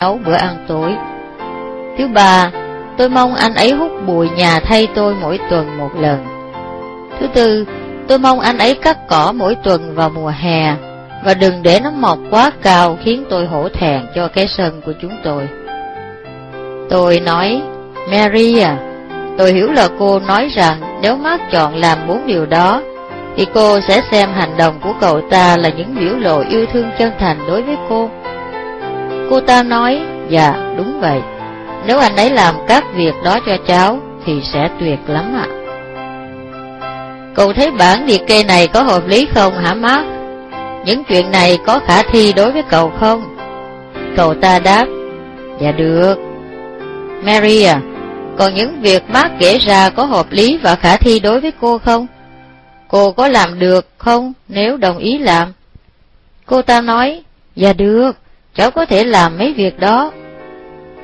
nấu bữa ăn tối. Thứ ba, tôi mong anh ấy hút bụi nhà thay tôi mỗi tuần một lần. Thứ tư, tôi mong anh ấy cắt cỏ mỗi tuần vào mùa hè, và đừng để nó mọc quá cao khiến tôi hổ thẹn cho cái sân của chúng tôi. Tôi nói, Mary à, tôi hiểu là cô nói rằng nếu Mark chọn làm bốn điều đó, thì cô sẽ xem hành động của cậu ta là những biểu lộ yêu thương chân thành đối với cô. Cô ta nói, dạ, đúng vậy. Nếu anh ấy làm các việc đó cho cháu, thì sẽ tuyệt lắm ạ. Cậu thấy bản liệt kê này có hợp lý không hả Mark? Những chuyện này có khả thi đối với cậu không? Cậu ta đáp, dạ được. Mary à, còn những việc Mark kể ra có hợp lý và khả thi đối với cô không? Cô có làm được không nếu đồng ý làm? Cô ta nói, dạ được, cháu có thể làm mấy việc đó.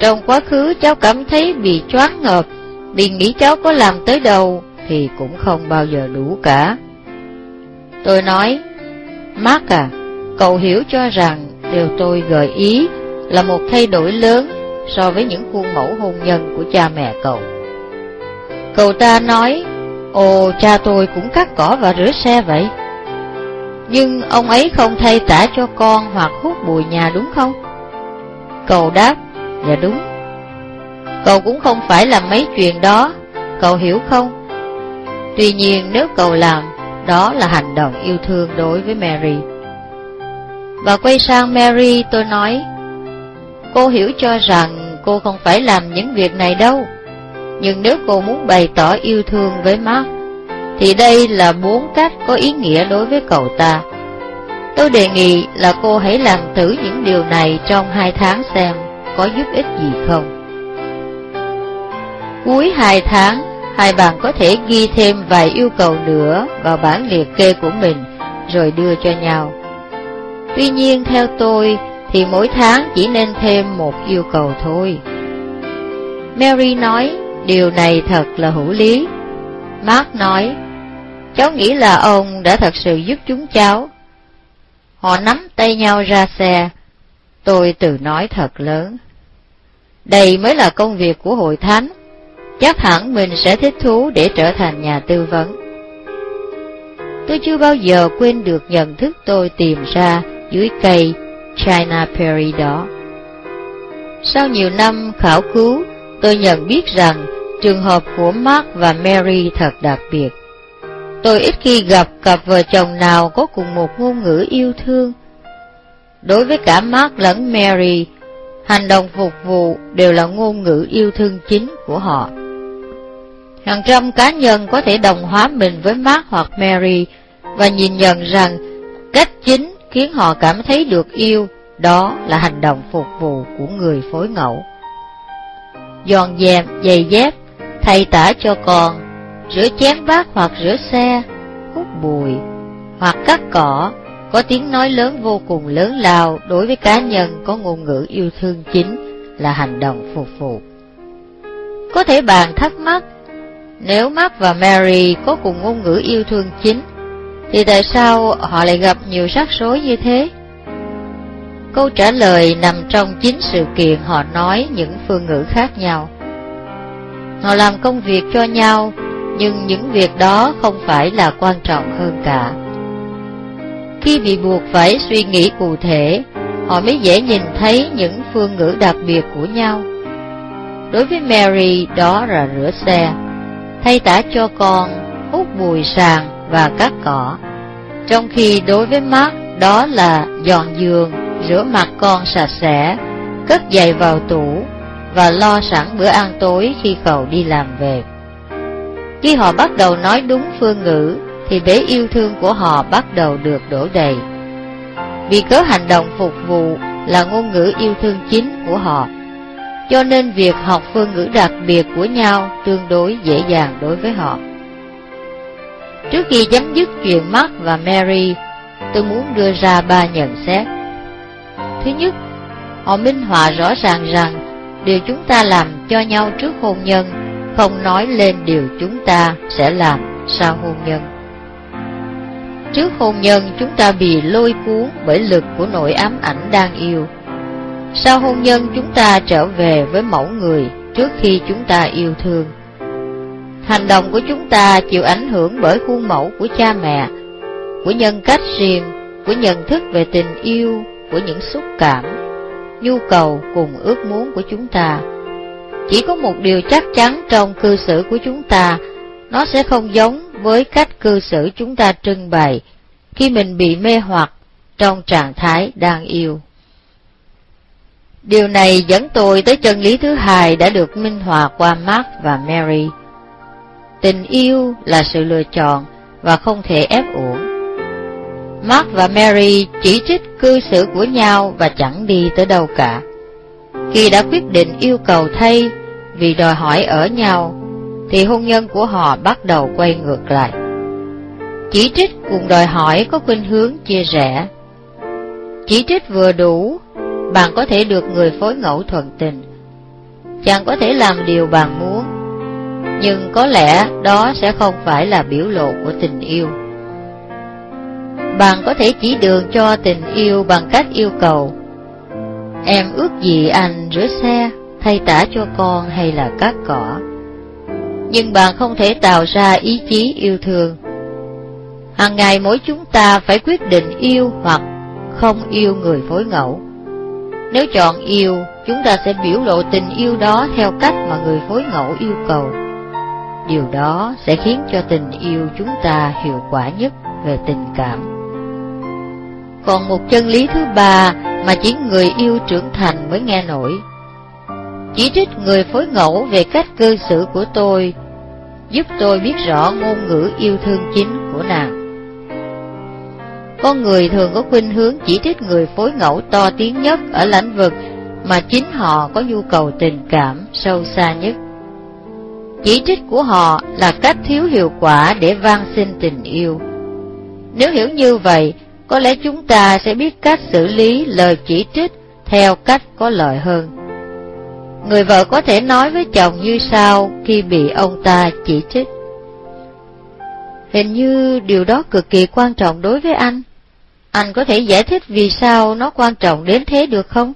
Trong quá khứ cháu cảm thấy bị choáng ngợp, vì nghĩ cháu có làm tới đâu thì cũng không bao giờ đủ cả. Tôi nói, Mark à, cậu hiểu cho rằng điều tôi gợi ý là một thay đổi lớn so với những khuôn mẫu hôn nhân của cha mẹ cậu. Cậu ta nói, ồ cha tôi cũng cắt cỏ và rửa xe vậy. Nhưng ông ấy không thay tả cho con hoặc hút bụi nhà đúng không? Cậu đáp, dạ đúng. Cậu cũng không phải làm mấy chuyện đó, cậu hiểu không? Tuy nhiên nếu cậu làm, đó là hành động yêu thương đối với Mary. Và quay sang Mary tôi nói, cô hiểu cho rằng cô không phải làm những việc này đâu. Nhưng nếu cô muốn bày tỏ yêu thương với Mark, thì đây là bốn cách có ý nghĩa đối với cậu ta. Tôi đề nghị là cô hãy làm thử những điều này trong hai tháng xem có giúp ích gì không. Cuối hai tháng, hai bạn có thể ghi thêm vài yêu cầu nữa vào bản liệt kê của mình rồi đưa cho nhau. Tuy nhiên theo tôi thì mỗi tháng chỉ nên thêm một yêu cầu thôi. Mary nói điều này thật là hữu lý. Mark nói, cháu nghĩ là ông đã thật sự giúp chúng cháu. Họ nắm tay nhau ra xe. Tôi tự nói thật lớn. Đây mới là công việc của hội thánh. Chắc hẳn mình sẽ thích thú để trở thành nhà tư vấn. Tôi chưa bao giờ quên được nhận thức tôi tìm ra dưới cây China Perry đó. Sau nhiều năm khảo cứu, tôi nhận biết rằng trường hợp của Mark và Mary thật đặc biệt. Tôi ít khi gặp cặp vợ chồng nào có cùng một ngôn ngữ yêu thương. Đối với cả Mark lẫn Mary, hành động phục vụ đều là ngôn ngữ yêu thương chính của họ. Hàng trăm cá nhân có thể đồng hóa mình với Mark hoặc Mary và nhìn nhận rằng cách chính khiến họ cảm thấy được yêu, đó là hành động phục vụ của người phối ngẫu. Dọn dẹp, giày dép, thay tả cho con, rửa chén bát hoặc rửa xe, hút bụi, hoặc cắt cỏ, có tiếng nói lớn vô cùng lớn lao đối với cá nhân có ngôn ngữ yêu thương chính là hành động phục vụ. Có thể bạn thắc mắc, nếu Mark và Mary có cùng ngôn ngữ yêu thương chính, thì tại sao họ lại gặp nhiều rắc rối như thế? Câu trả lời nằm trong chính sự kiện họ nói những phương ngữ khác nhau. Họ làm công việc cho nhau, nhưng những việc đó không phải là quan trọng hơn cả. Khi bị buộc phải suy nghĩ cụ thể, họ mới dễ nhìn thấy những phương ngữ đặc biệt của nhau. Đối với Mary, đó là rửa xe, thay tả cho con, hút bùi sàn và cắt cỏ. Trong khi đối với Mark, đó là dọn giường, rửa mặt con sạch sẽ, cất giày vào tủ và lo sẵn bữa ăn tối khi cậu đi làm về. Khi họ bắt đầu nói đúng phương ngữ, thì bế yêu thương của họ bắt đầu được đổ đầy. Vì cớ hành động phục vụ là ngôn ngữ yêu thương chính của họ, cho nên việc học phương ngữ đặc biệt của nhau tương đối dễ dàng đối với họ. Trước khi chấm dứt chuyện Mark và Mary, tôi muốn đưa ra ba nhận xét. Thứ nhất, họ minh họa rõ ràng rằng điều chúng ta làm cho nhau trước hôn nhân không nói lên điều chúng ta sẽ làm sau hôn nhân. Trước hôn nhân chúng ta bị lôi cuốn bởi lực của nỗi ám ảnh đang yêu. Sau hôn nhân chúng ta trở về với mẫu người trước khi chúng ta yêu thương. Hành động của chúng ta chịu ảnh hưởng bởi khuôn mẫu của cha mẹ, của nhân cách riêng, của nhận thức về tình yêu, của những xúc cảm, nhu cầu cùng ước muốn của chúng ta. Chỉ có một điều chắc chắn trong cư xử của chúng ta, nó sẽ không giống với cách cư xử chúng ta trưng bày khi mình bị mê hoặc trong trạng thái đang yêu. Điều này dẫn tôi tới chân lý thứ hai đã được minh họa qua Mark và Mary. Tình yêu là sự lựa chọn và không thể ép uổng. Mark và Mary chỉ trích cư xử của nhau và chẳng đi tới đâu cả. Khi đã quyết định yêu cầu thay vì đòi hỏi ở nhau, thì hôn nhân của họ bắt đầu quay ngược lại. Chỉ trích cùng đòi hỏi có khuynh hướng chia rẽ. Chỉ trích vừa đủ, bạn có thể được người phối ngẫu thuận tình. Chàng có thể làm điều bạn muốn, nhưng có lẽ đó sẽ không phải là biểu lộ của tình yêu. Bạn có thể chỉ đường cho tình yêu bằng cách yêu cầu Em ước gì anh rửa xe, thay tả cho con hay là cắt cỏ. Nhưng bạn không thể tạo ra ý chí yêu thương. Hàng ngày mỗi chúng ta phải quyết định yêu hoặc không yêu người phối ngẫu. Nếu chọn yêu, chúng ta sẽ biểu lộ tình yêu đó theo cách mà người phối ngẫu yêu cầu. Điều đó sẽ khiến cho tình yêu chúng ta hiệu quả nhất về tình cảm. Còn một chân lý thứ ba mà chỉ người yêu trưởng thành mới nghe nổi. Chỉ trích người phối ngẫu về cách cư xử của tôi, giúp tôi biết rõ ngôn ngữ yêu thương chính của nàng. Con người thường có khuynh hướng chỉ trích người phối ngẫu to tiếng nhất ở lĩnh vực mà chính họ có nhu cầu tình cảm sâu xa nhất. Chỉ trích của họ là cách thiếu hiệu quả để van xin tình yêu. Nếu hiểu như vậy, có lẽ chúng ta sẽ biết cách xử lý lời chỉ trích theo cách có lợi hơn. Người vợ có thể nói với chồng như sau khi bị ông ta chỉ trích. Hình như điều đó cực kỳ quan trọng đối với anh. Anh có thể giải thích vì sao nó quan trọng đến thế được không?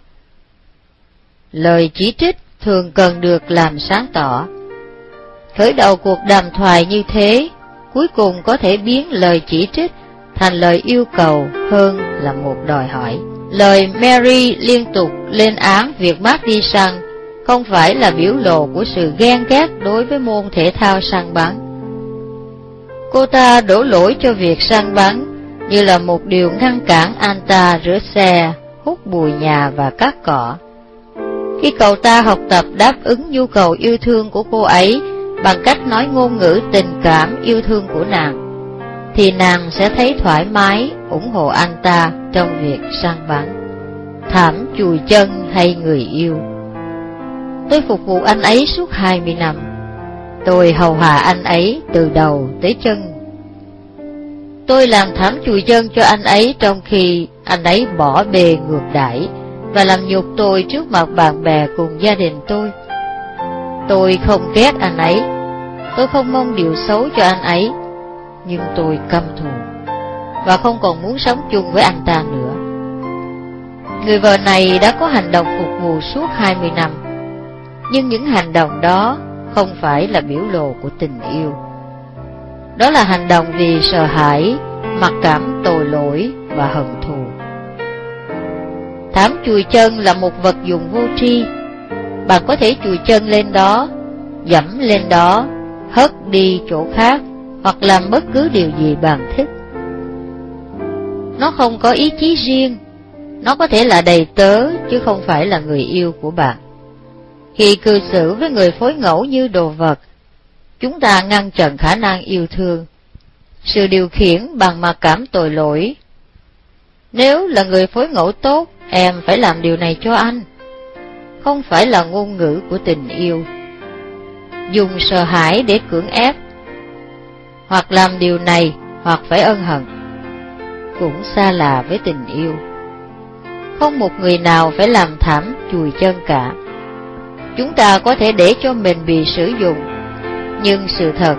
Lời chỉ trích thường cần được làm sáng tỏ. Khởi đầu cuộc đàm thoại như thế, cuối cùng có thể biến lời chỉ trích thành lời yêu cầu hơn là một đòi hỏi. Lời Mary liên tục lên án việc Mark đi săn không phải là biểu lộ của sự ghen ghét đối với môn thể thao săn bắn. Cô ta đổ lỗi cho việc săn bắn như là một điều ngăn cản anh ta rửa xe, hút bụi nhà và cắt cỏ. Khi cậu ta học tập đáp ứng nhu cầu yêu thương của cô ấy bằng cách nói ngôn ngữ tình cảm yêu thương của nàng, thì nàng sẽ thấy thoải mái ủng hộ anh ta trong việc săn bắn. Thảm chùi chân hay người yêu Tôi phục vụ anh ấy suốt 20 năm. Tôi hầu hạ anh ấy từ đầu tới chân. Tôi làm thảm chùi chân cho anh ấy trong khi anh ấy bỏ bề ngược đãi và làm nhục tôi trước mặt bạn bè cùng gia đình tôi. Tôi không ghét anh ấy, tôi không mong điều xấu cho anh ấy, nhưng tôi căm thù và không còn muốn sống chung với anh ta nữa. Người vợ này đã có hành động phục vụ suốt 20 năm, nhưng những hành động đó không phải là biểu lộ của tình yêu. Đó là hành động vì sợ hãi, mặc cảm tội lỗi và hận thù. Thám chùi chân là một vật dụng vô tri. Bạn có thể chùi chân lên đó, dẫm lên đó, hất đi chỗ khác, hoặc làm bất cứ điều gì bạn thích. Nó không có ý chí riêng, nó có thể là đầy tớ chứ không phải là người yêu của bạn. Khi cư xử với người phối ngẫu như đồ vật, chúng ta ngăn chặn khả năng yêu thương, sự điều khiển bằng mặc cảm tội lỗi. Nếu là người phối ngẫu tốt, em phải làm điều này cho anh. Không phải là ngôn ngữ của tình yêu. Dùng sợ hãi để cưỡng ép, hoặc làm điều này, hoặc phải ân hận. Cũng xa lạ với tình yêu. Không một người nào phải làm thảm chùi chân cả. Chúng ta có thể để cho mình bị sử dụng, nhưng sự thật,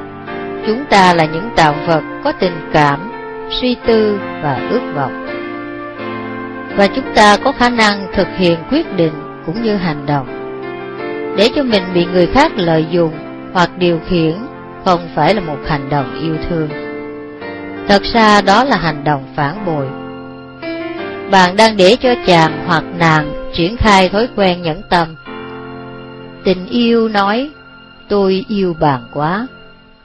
chúng ta là những tạo vật có tình cảm, suy tư và ước vọng. và chúng ta có khả năng thực hiện quyết định cũng như hành động. Để cho mình bị người khác lợi dụng hoặc điều khiển không phải là một hành động yêu thương. Thật ra đó là hành động phản bội. Bạn đang để cho chàng hoặc nàng triển khai thói quen nhẫn tâm. Tình yêu nói, tôi yêu bạn quá,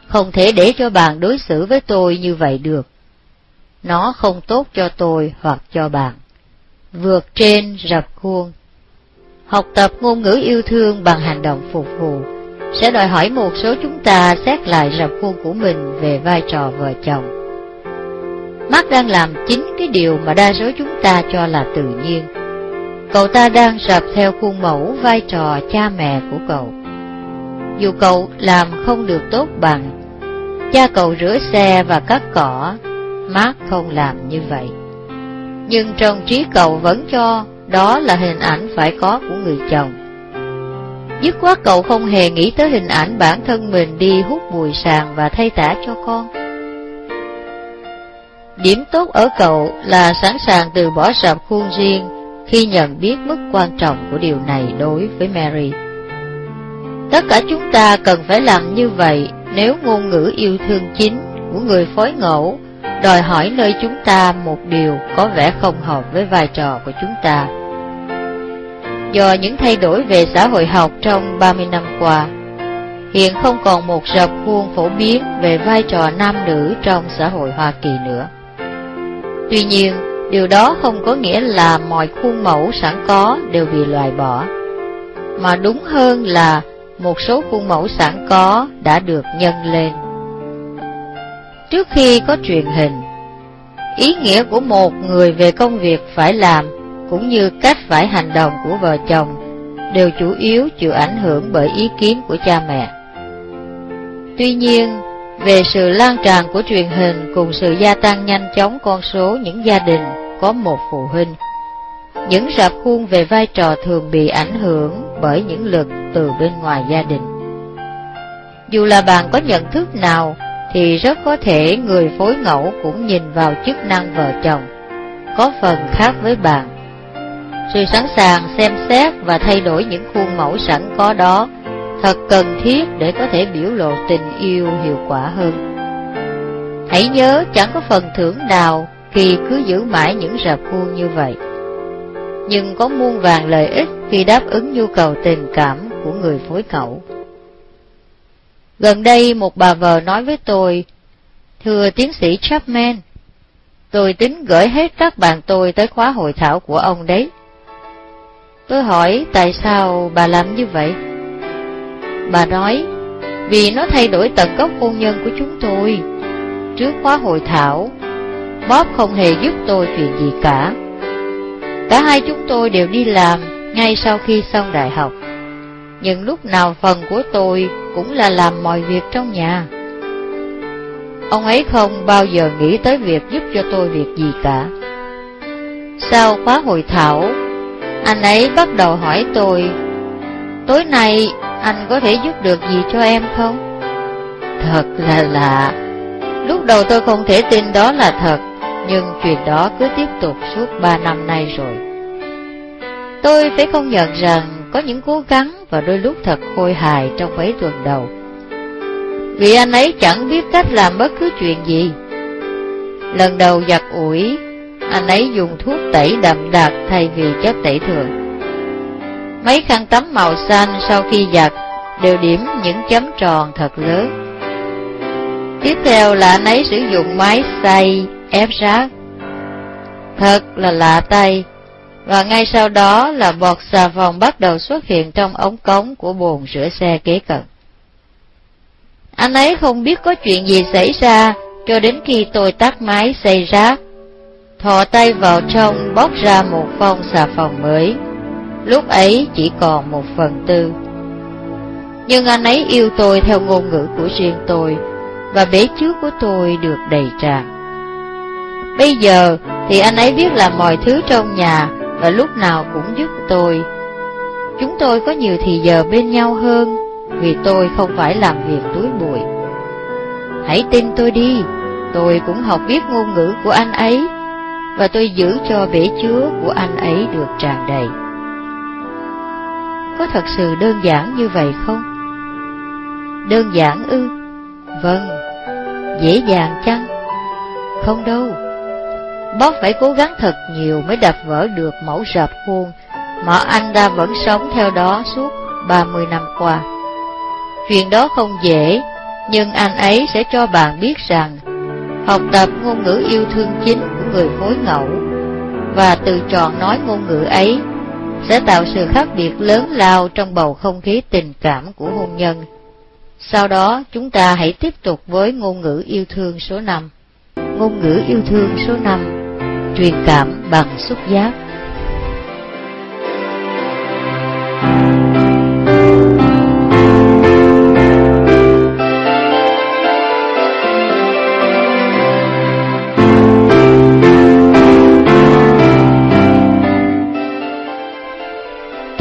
không thể để cho bạn đối xử với tôi như vậy được. Nó không tốt cho tôi hoặc cho bạn. Vượt trên rập khuôn Học tập ngôn ngữ yêu thương bằng hành động phục vụ sẽ đòi hỏi một số chúng ta xét lại rập khuôn của mình về vai trò vợ chồng. Mark đang làm chính cái điều mà đa số chúng ta cho là tự nhiên. Cậu ta đang rập theo khuôn mẫu vai trò cha mẹ của cậu. Dù cậu làm không được tốt bằng, cha cậu rửa xe và cắt cỏ, Mark không làm như vậy. Nhưng trong trí cậu vẫn cho đó là hình ảnh phải có của người chồng. Dứt quá cậu không hề nghĩ tới hình ảnh bản thân mình đi hút bùi sàn và thay tả cho con. Điểm tốt ở cậu là sẵn sàng từ bỏ sạp khuôn riêng khi nhận biết mức quan trọng của điều này đối với Mary. Tất cả chúng ta cần phải làm như vậy nếu ngôn ngữ yêu thương chính của người phối ngẫu đòi hỏi nơi chúng ta một điều có vẻ không hợp với vai trò của chúng ta. Do những thay đổi về xã hội học trong 30 năm qua, hiện không còn một rập khuôn phổ biến về vai trò nam nữ trong xã hội Hoa Kỳ nữa. Tuy nhiên, điều đó không có nghĩa là mọi khuôn mẫu sẵn có đều bị loại bỏ, mà đúng hơn là một số khuôn mẫu sẵn có đã được nhân lên. Trước khi có truyền hình, ý nghĩa của một người về công việc phải làm cũng như cách phải hành động của vợ chồng đều chủ yếu chịu ảnh hưởng bởi ý kiến của cha mẹ. Tuy nhiên, về sự lan tràn của truyền hình cùng sự gia tăng nhanh chóng con số những gia đình có một phụ huynh, những rạp khuôn về vai trò thường bị ảnh hưởng bởi những lực từ bên ngoài gia đình. Dù là bạn có nhận thức nào, thì rất có thể người phối ngẫu cũng nhìn vào chức năng vợ chồng, có phần khác với bạn. Sự sẵn sàng xem xét và thay đổi những khuôn mẫu sẵn có đó thật cần thiết để có thể biểu lộ tình yêu hiệu quả hơn. Hãy nhớ chẳng có phần thưởng nào khi cứ giữ mãi những rạp khuôn như vậy. Nhưng có muôn vàng lợi ích khi đáp ứng nhu cầu tình cảm của người phối khẩu. Gần đây một bà vợ nói với tôi, Thưa tiến sĩ Chapman, tôi tính gửi hết các bạn tôi tới khóa hội thảo của ông đấy. Tôi hỏi tại sao bà làm như vậy? Bà nói, vì nó thay đổi tận gốc hôn nhân của chúng tôi. Trước khóa hội thảo, Bob không hề giúp tôi chuyện gì cả. Cả hai chúng tôi đều đi làm ngay sau khi xong đại học. Nhưng lúc nào phần của tôi cũng là làm mọi việc trong nhà. Ông ấy không bao giờ nghĩ tới việc giúp cho tôi việc gì cả. Sau khóa hội thảo, anh ấy bắt đầu hỏi tôi, tối nay anh có thể giúp được gì cho em không? Thật là lạ. Lúc đầu tôi không thể tin đó là thật, nhưng chuyện đó cứ tiếp tục suốt ba năm nay rồi. Tôi phải không nhận rằng có những cố gắng và đôi lúc thật khôi hài trong mấy tuần đầu. Vì anh ấy chẳng biết cách làm bất cứ chuyện gì. Lần đầu giặt ủi, anh ấy dùng thuốc tẩy đậm đặc thay vì chất tẩy thường. Mấy khăn tắm màu xanh sau khi giặt đều điểm những chấm tròn thật lớn. Tiếp theo là anh ấy sử dụng máy xay, ép rác. Thật là lạ tay, và ngay sau đó là bọt xà phòng bắt đầu xuất hiện trong ống cống của bồn rửa xe kế cận. Anh ấy không biết có chuyện gì xảy ra cho đến khi tôi tắt máy xay rác. Thò tay vào trong bóc ra một phong xà phòng mới. Lúc ấy chỉ còn một phần tư. Nhưng anh ấy yêu tôi theo ngôn ngữ của riêng tôi, và bế trước của tôi được đầy tràn. Bây giờ thì anh ấy biết làm mọi thứ trong nhà và lúc nào cũng giúp tôi. Chúng tôi có nhiều thì giờ bên nhau hơn vì tôi không phải làm việc túi bụi. Hãy tin tôi đi, tôi cũng học biết ngôn ngữ của anh ấy và tôi giữ cho bể chứa của anh ấy được tràn đầy. Có thật sự đơn giản như vậy không? Đơn giản ư? Vâng. Dễ dàng chăng? Không đâu. Bob phải cố gắng thật nhiều mới đập vỡ được mẫu rập khuôn mà anh ta vẫn sống theo đó suốt 30 năm qua. Chuyện đó không dễ, nhưng anh ấy sẽ cho bạn biết rằng học tập ngôn ngữ yêu thương chính người phối ngẫu, và từ tròn nói ngôn ngữ ấy, sẽ tạo sự khác biệt lớn lao trong bầu không khí tình cảm của hôn nhân. Sau đó, chúng ta hãy tiếp tục với ngôn ngữ yêu thương số 5. Ngôn ngữ yêu thương số 5 Truyền cảm bằng xúc giác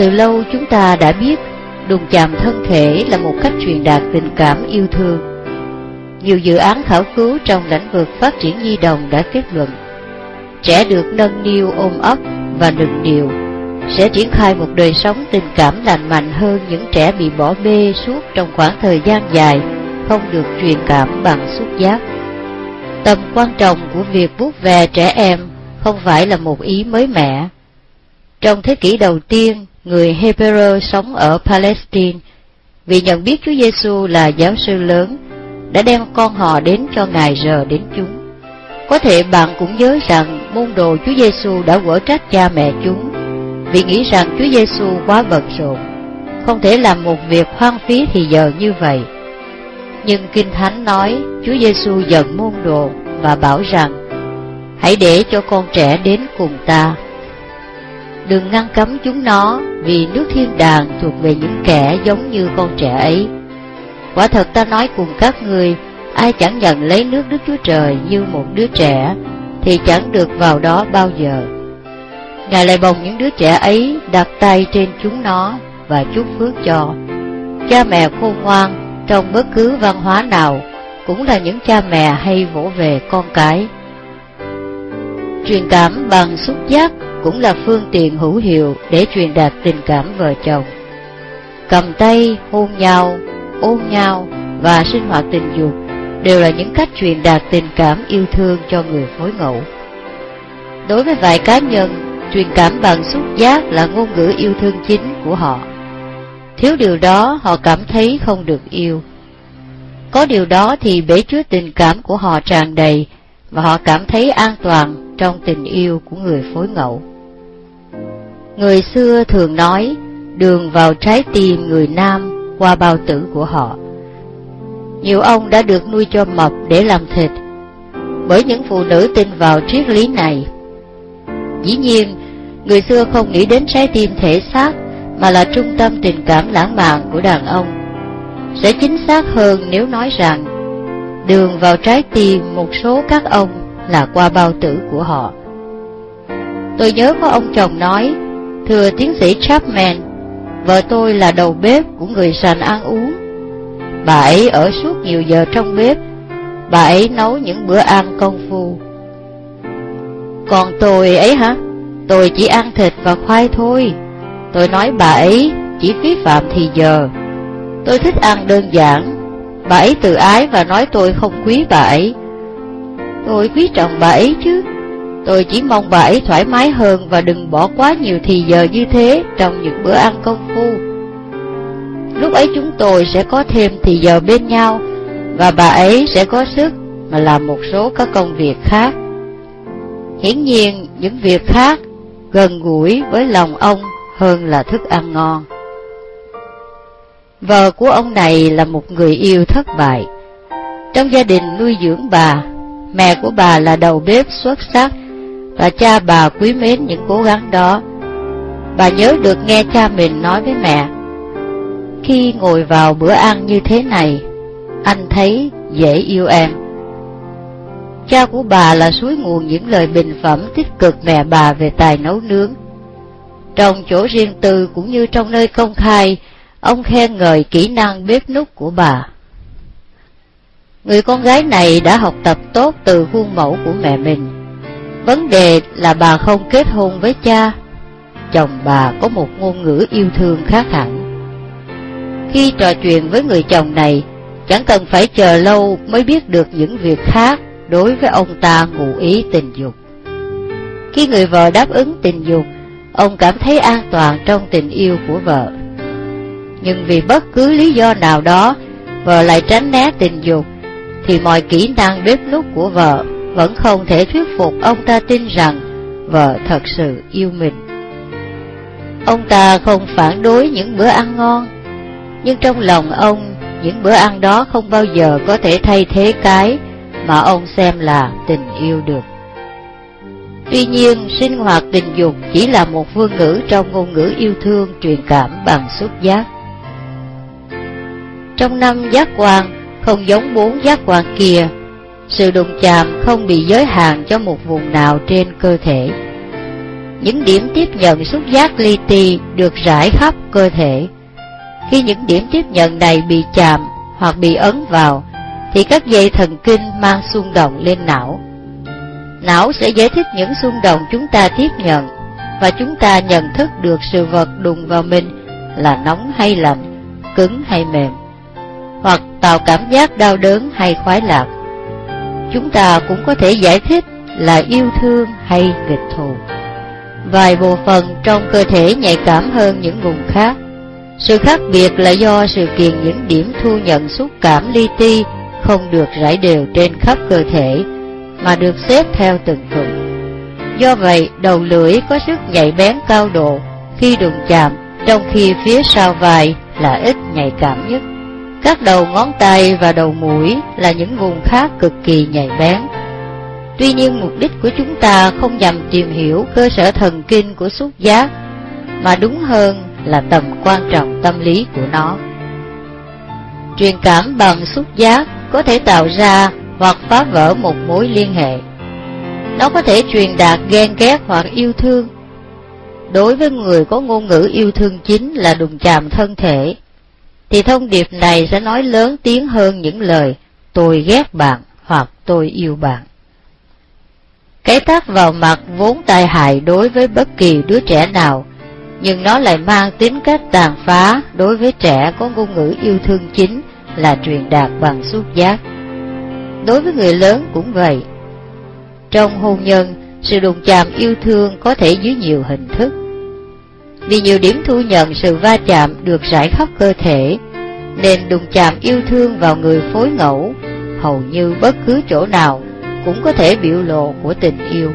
Từ lâu chúng ta đã biết đụng chạm thân thể là một cách truyền đạt tình cảm yêu thương. Nhiều dự án khảo cứu trong lĩnh vực phát triển nhi đồng đã kết luận, trẻ được nâng niu, ôm ấp và nựng điều sẽ triển khai một đời sống tình cảm lành mạnh hơn những trẻ bị bỏ bê suốt trong khoảng thời gian dài, không được truyền cảm bằng xúc giác. Tầm quan trọng của việc vuốt về trẻ em không phải là một ý mới mẻ. Trong thế kỷ đầu tiên, người Hebrew sống ở Palestine, vì nhận biết Chúa Giêsu là giáo sư lớn, đã đem con họ đến cho Ngài giờ đến chúng. Có thể bạn cũng nhớ rằng môn đồ Chúa Giêsu đã quở trách cha mẹ chúng, vì nghĩ rằng Chúa Giêsu quá bận rộn, không thể làm một việc hoang phí thì giờ như vậy. Nhưng Kinh Thánh nói Chúa Giêsu giận môn đồ và bảo rằng Hãy để cho con trẻ đến cùng ta Đừng ngăn cấm chúng nó vì nước thiên đàng thuộc về những kẻ giống như con trẻ ấy. Quả thật ta nói cùng các người, ai chẳng nhận lấy nước Đức Chúa Trời như một đứa trẻ, thì chẳng được vào đó bao giờ. Ngài lại bồng những đứa trẻ ấy đặt tay trên chúng nó và chúc phước cho. Cha mẹ khôn ngoan trong bất cứ văn hóa nào cũng là những cha mẹ hay vỗ về con cái. Truyền cảm bằng xúc giác cũng là phương tiện hữu hiệu để truyền đạt tình cảm vợ chồng. Cầm tay, hôn nhau, ôm nhau và sinh hoạt tình dục đều là những cách truyền đạt tình cảm yêu thương cho người phối ngẫu. Đối với vài cá nhân, truyền cảm bằng xúc giác là ngôn ngữ yêu thương chính của họ. Thiếu điều đó họ cảm thấy không được yêu. Có điều đó thì bể chứa tình cảm của họ tràn đầy và họ cảm thấy an toàn trong tình yêu của người phối ngẫu. Người xưa thường nói đường vào trái tim người nam qua bao tử của họ. Nhiều ông đã được nuôi cho mập để làm thịt, bởi những phụ nữ tin vào triết lý này. Dĩ nhiên, người xưa không nghĩ đến trái tim thể xác mà là trung tâm tình cảm lãng mạn của đàn ông. Sẽ chính xác hơn nếu nói rằng đường vào trái tim một số các ông là qua bao tử của họ. Tôi nhớ có ông chồng nói Thưa tiến sĩ Chapman, vợ tôi là đầu bếp của người sành ăn uống. Bà ấy ở suốt nhiều giờ trong bếp, bà ấy nấu những bữa ăn công phu. Còn tôi ấy hả? Tôi chỉ ăn thịt và khoai thôi. Tôi nói bà ấy chỉ phí phạm thì giờ. Tôi thích ăn đơn giản. Bà ấy tự ái và nói tôi không quý bà ấy. Tôi quý trọng bà ấy chứ. Tôi chỉ mong bà ấy thoải mái hơn và đừng bỏ quá nhiều thì giờ như thế trong những bữa ăn công phu. Lúc ấy chúng tôi sẽ có thêm thì giờ bên nhau và bà ấy sẽ có sức mà làm một số các công việc khác. Hiển nhiên những việc khác gần gũi với lòng ông hơn là thức ăn ngon. Vợ của ông này là một người yêu thất bại. Trong gia đình nuôi dưỡng bà, mẹ của bà là đầu bếp xuất sắc và cha bà quý mến những cố gắng đó. Bà nhớ được nghe cha mình nói với mẹ, khi ngồi vào bữa ăn như thế này, anh thấy dễ yêu em. Cha của bà là suối nguồn những lời bình phẩm tích cực mẹ bà về tài nấu nướng. Trong chỗ riêng tư cũng như trong nơi công khai, ông khen ngợi kỹ năng bếp nút của bà. Người con gái này đã học tập tốt từ khuôn mẫu của mẹ mình Vấn đề là bà không kết hôn với cha. Chồng bà có một ngôn ngữ yêu thương khác hẳn. Khi trò chuyện với người chồng này, chẳng cần phải chờ lâu mới biết được những việc khác đối với ông ta ngụ ý tình dục. Khi người vợ đáp ứng tình dục, ông cảm thấy an toàn trong tình yêu của vợ. Nhưng vì bất cứ lý do nào đó, vợ lại tránh né tình dục, thì mọi kỹ năng bếp nút của vợ vẫn không thể thuyết phục ông ta tin rằng vợ thật sự yêu mình. Ông ta không phản đối những bữa ăn ngon, nhưng trong lòng ông, những bữa ăn đó không bao giờ có thể thay thế cái mà ông xem là tình yêu được. Tuy nhiên, sinh hoạt tình dục chỉ là một phương ngữ trong ngôn ngữ yêu thương truyền cảm bằng xúc giác. Trong năm giác quan, không giống bốn giác quan kia, sự đụng chạm không bị giới hạn cho một vùng nào trên cơ thể. Những điểm tiếp nhận xúc giác li ti được rải khắp cơ thể. Khi những điểm tiếp nhận này bị chạm hoặc bị ấn vào, thì các dây thần kinh mang xung động lên não. Não sẽ giải thích những xung động chúng ta tiếp nhận, và chúng ta nhận thức được sự vật đụng vào mình là nóng hay lạnh, cứng hay mềm, hoặc tạo cảm giác đau đớn hay khoái lạc. Chúng ta cũng có thể giải thích là yêu thương hay nghịch thù. Vài bộ phận trong cơ thể nhạy cảm hơn những vùng khác. Sự khác biệt là do sự kiện những điểm thu nhận xúc cảm li ti không được rải đều trên khắp cơ thể, mà được xếp theo từng vùng. Do vậy, đầu lưỡi có sức nhạy bén cao độ khi đụng chạm, trong khi phía sau vai là ít nhạy cảm nhất. Các đầu ngón tay và đầu mũi là những vùng khác cực kỳ nhạy bén. Tuy nhiên mục đích của chúng ta không nhằm tìm hiểu cơ sở thần kinh của xúc giác, mà đúng hơn là tầm quan trọng tâm lý của nó. Truyền cảm bằng xúc giác có thể tạo ra hoặc phá vỡ một mối liên hệ. Nó có thể truyền đạt ghen ghét hoặc yêu thương. Đối với người có ngôn ngữ yêu thương chính là đụng chạm thân thể, thì thông điệp này sẽ nói lớn tiếng hơn những lời tôi ghét bạn hoặc tôi yêu bạn. Cái tát vào mặt vốn tai hại đối với bất kỳ đứa trẻ nào, nhưng nó lại mang tính cách tàn phá đối với trẻ có ngôn ngữ yêu thương chính là truyền đạt bằng xúc giác. Đối với người lớn cũng vậy. Trong hôn nhân, sự đụng chạm yêu thương có thể dưới nhiều hình thức. Vì nhiều điểm thu nhận sự va chạm được rải khắp cơ thể, nên đụng chạm yêu thương vào người phối ngẫu, hầu như bất cứ chỗ nào cũng có thể biểu lộ của tình yêu.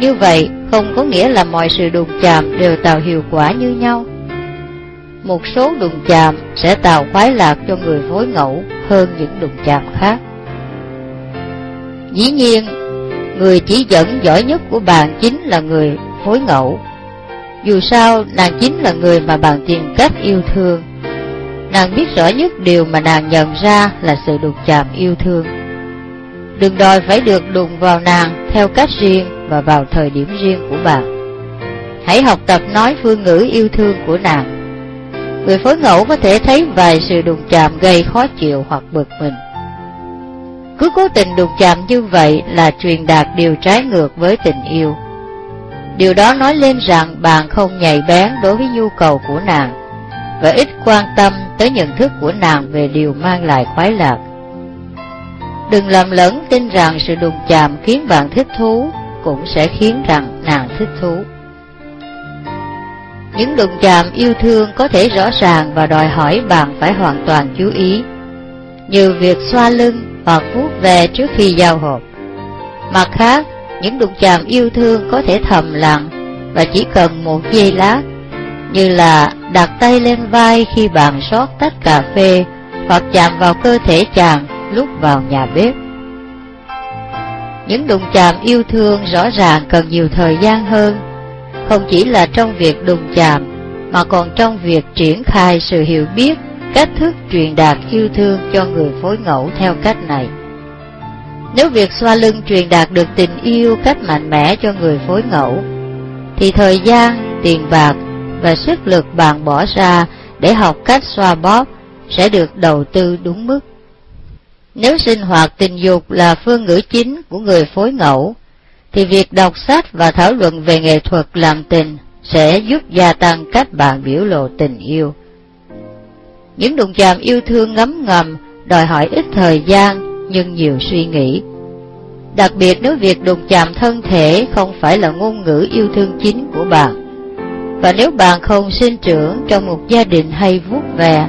Như vậy, không có nghĩa là mọi sự đụng chạm đều tạo hiệu quả như nhau. Một số đụng chạm sẽ tạo khoái lạc cho người phối ngẫu hơn những đụng chạm khác. Dĩ nhiên, người chỉ dẫn giỏi nhất của bạn chính là người phối ngẫu. Dù sao, nàng chính là người mà bạn tìm cách yêu thương. Nàng biết rõ nhất điều mà nàng nhận ra là sự đụng chạm yêu thương. Đừng đòi phải được đụng vào nàng theo cách riêng và vào thời điểm riêng của bạn. Hãy học tập nói phương ngữ yêu thương của nàng. Người phối ngẫu có thể thấy vài sự đụng chạm gây khó chịu hoặc bực mình. Cứ cố tình đụng chạm như vậy là truyền đạt điều trái ngược với tình yêu. Điều đó nói lên rằng bạn không nhạy bén đối với nhu cầu của nàng và ít quan tâm tới nhận thức của nàng về điều mang lại khoái lạc. Đừng làm lẫn tin rằng sự đụng chạm khiến bạn thích thú cũng sẽ khiến rằng nàng thích thú. Những đụng chạm yêu thương có thể rõ ràng và đòi hỏi bạn phải hoàn toàn chú ý, như việc xoa lưng hoặc vuốt về trước khi giao hộp. Mặt khác, những đụng chạm yêu thương có thể thầm lặng và chỉ cần một giây lát, như là đặt tay lên vai khi bạn sót tách cà phê hoặc chạm vào cơ thể chàng lúc vào nhà bếp. Những đụng chạm yêu thương rõ ràng cần nhiều thời gian hơn, không chỉ là trong việc đụng chạm, mà còn trong việc triển khai sự hiểu biết, cách thức truyền đạt yêu thương cho người phối ngẫu theo cách này. Nếu việc xoa lưng truyền đạt được tình yêu cách mạnh mẽ cho người phối ngẫu, thì thời gian, tiền bạc và sức lực bạn bỏ ra để học cách xoa bóp sẽ được đầu tư đúng mức. Nếu sinh hoạt tình dục là phương ngữ chính của người phối ngẫu, thì việc đọc sách và thảo luận về nghệ thuật làm tình sẽ giúp gia tăng cách bạn biểu lộ tình yêu. Những đụng chạm yêu thương ngấm ngầm đòi hỏi ít thời gian nhưng nhiều suy nghĩ. Đặc biệt nếu việc đụng chạm thân thể không phải là ngôn ngữ yêu thương chính của bạn. Và nếu bạn không sinh trưởng trong một gia đình hay vuốt về,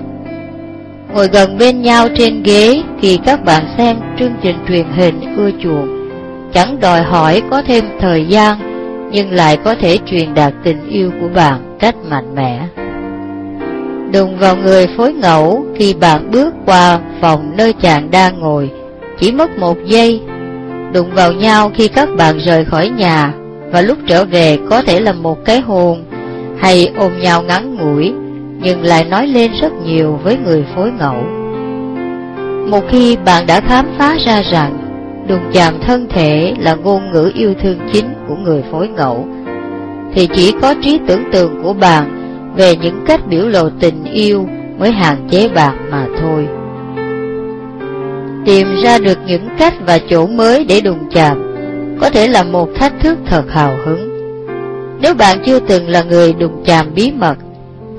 ngồi gần bên nhau trên ghế khi các bạn xem chương trình truyền hình ưa chuộng, chẳng đòi hỏi có thêm thời gian, nhưng lại có thể truyền đạt tình yêu của bạn cách mạnh mẽ. Đụng vào người phối ngẫu khi bạn bước qua phòng nơi chàng đang ngồi, chỉ mất một giây. Đụng vào nhau khi các bạn rời khỏi nhà, và lúc trở về có thể là một cái hồn hay ôm nhau ngắn ngủi, nhưng lại nói lên rất nhiều với người phối ngẫu. Một khi bạn đã khám phá ra rằng đụng chạm thân thể là ngôn ngữ yêu thương chính của người phối ngẫu, thì chỉ có trí tưởng tượng của bạn về những cách biểu lộ tình yêu mới hạn chế bạn mà thôi. Tìm ra được những cách và chỗ mới để đụng chạm có thể là một thách thức thật hào hứng. Nếu bạn chưa từng là người đụng chạm bí mật,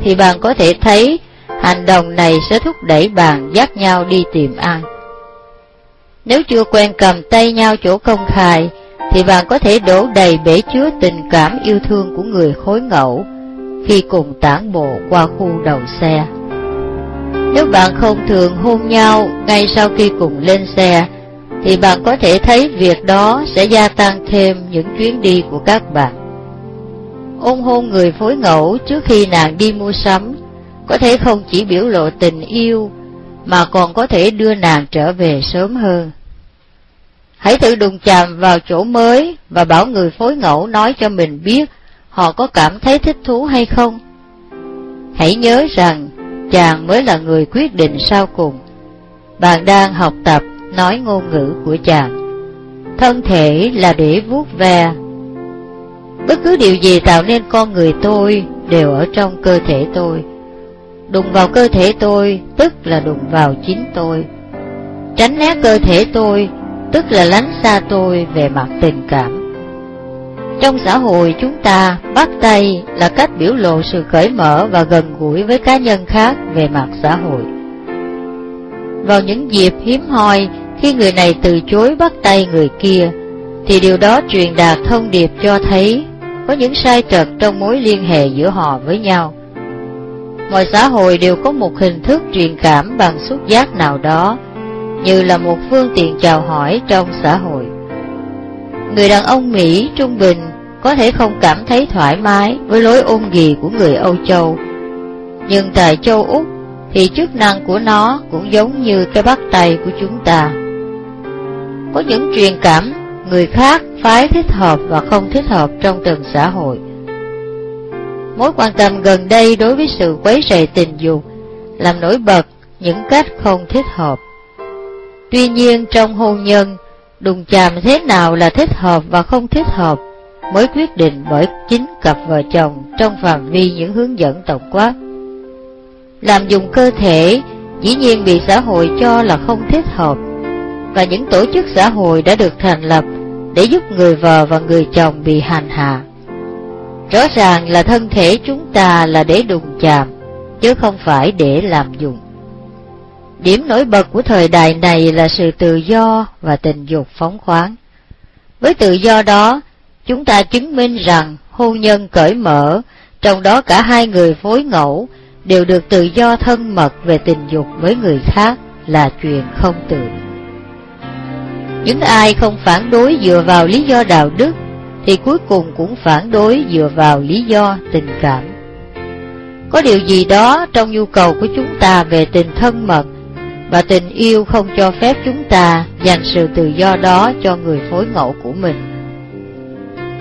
thì bạn có thể thấy hành động này sẽ thúc đẩy bạn dắt nhau đi tìm ăn. Nếu chưa quen cầm tay nhau chỗ công khai, thì bạn có thể đổ đầy bể chứa tình cảm yêu thương của người khối ngẫu khi cùng tản bộ qua khu đầu xe. Nếu bạn không thường hôn nhau ngay sau khi cùng lên xe, thì bạn có thể thấy việc đó sẽ gia tăng thêm những chuyến đi của các bạn. Ôn hôn người phối ngẫu trước khi nàng đi mua sắm, có thể không chỉ biểu lộ tình yêu, mà còn có thể đưa nàng trở về sớm hơn. Hãy thử đụng chạm vào chỗ mới và bảo người phối ngẫu nói cho mình biết họ có cảm thấy thích thú hay không. Hãy nhớ rằng chàng mới là người quyết định sau cùng. Bạn đang học tập nói ngôn ngữ của chàng. Thân thể là để vuốt ve. Bất cứ điều gì tạo nên con người tôi đều ở trong cơ thể tôi. Đụng vào cơ thể tôi tức là đụng vào chính tôi. Tránh né cơ thể tôi tức là lánh xa tôi về mặt tình cảm. Trong xã hội chúng ta, bắt tay là cách biểu lộ sự cởi mở và gần gũi với cá nhân khác về mặt xã hội. Vào những dịp hiếm hoi, khi người này từ chối bắt tay người kia, thì điều đó truyền đạt thông điệp cho thấy có những sai trật trong mối liên hệ giữa họ với nhau. Mọi xã hội đều có một hình thức truyền cảm bằng xúc giác nào đó, như là một phương tiện chào hỏi trong xã hội. Người đàn ông Mỹ trung bình có thể không cảm thấy thoải mái với lối ôn gì của người Âu Châu. Nhưng tại châu Úc thì chức năng của nó cũng giống như cái bắt tay của chúng ta. Có những truyền cảm người khác phái thích hợp và không thích hợp trong từng xã hội. Mối quan tâm gần đây đối với sự quấy rầy tình dục làm nổi bật những cách không thích hợp. Tuy nhiên trong hôn nhân, đùng chàm thế nào là thích hợp và không thích hợp mới quyết định bởi chính cặp vợ chồng trong phạm vi những hướng dẫn tổng quát. Làm dùng cơ thể dĩ nhiên bị xã hội cho là không thích hợp, và những tổ chức xã hội đã được thành lập để giúp người vợ và người chồng bị hành hạ. Rõ ràng là thân thể chúng ta là để đùng chạm, chứ không phải để làm dùng. Điểm nổi bật của thời đại này là sự tự do và tình dục phóng khoáng. Với tự do đó, chúng ta chứng minh rằng hôn nhân cởi mở, trong đó cả hai người phối ngẫu, đều được tự do thân mật về tình dục với người khác là chuyện không tưởng. Những ai không phản đối dựa vào lý do đạo đức, thì cuối cùng cũng phản đối dựa vào lý do tình cảm. Có điều gì đó trong nhu cầu của chúng ta về tình thân mật, và tình yêu không cho phép chúng ta dành sự tự do đó cho người phối ngẫu của mình.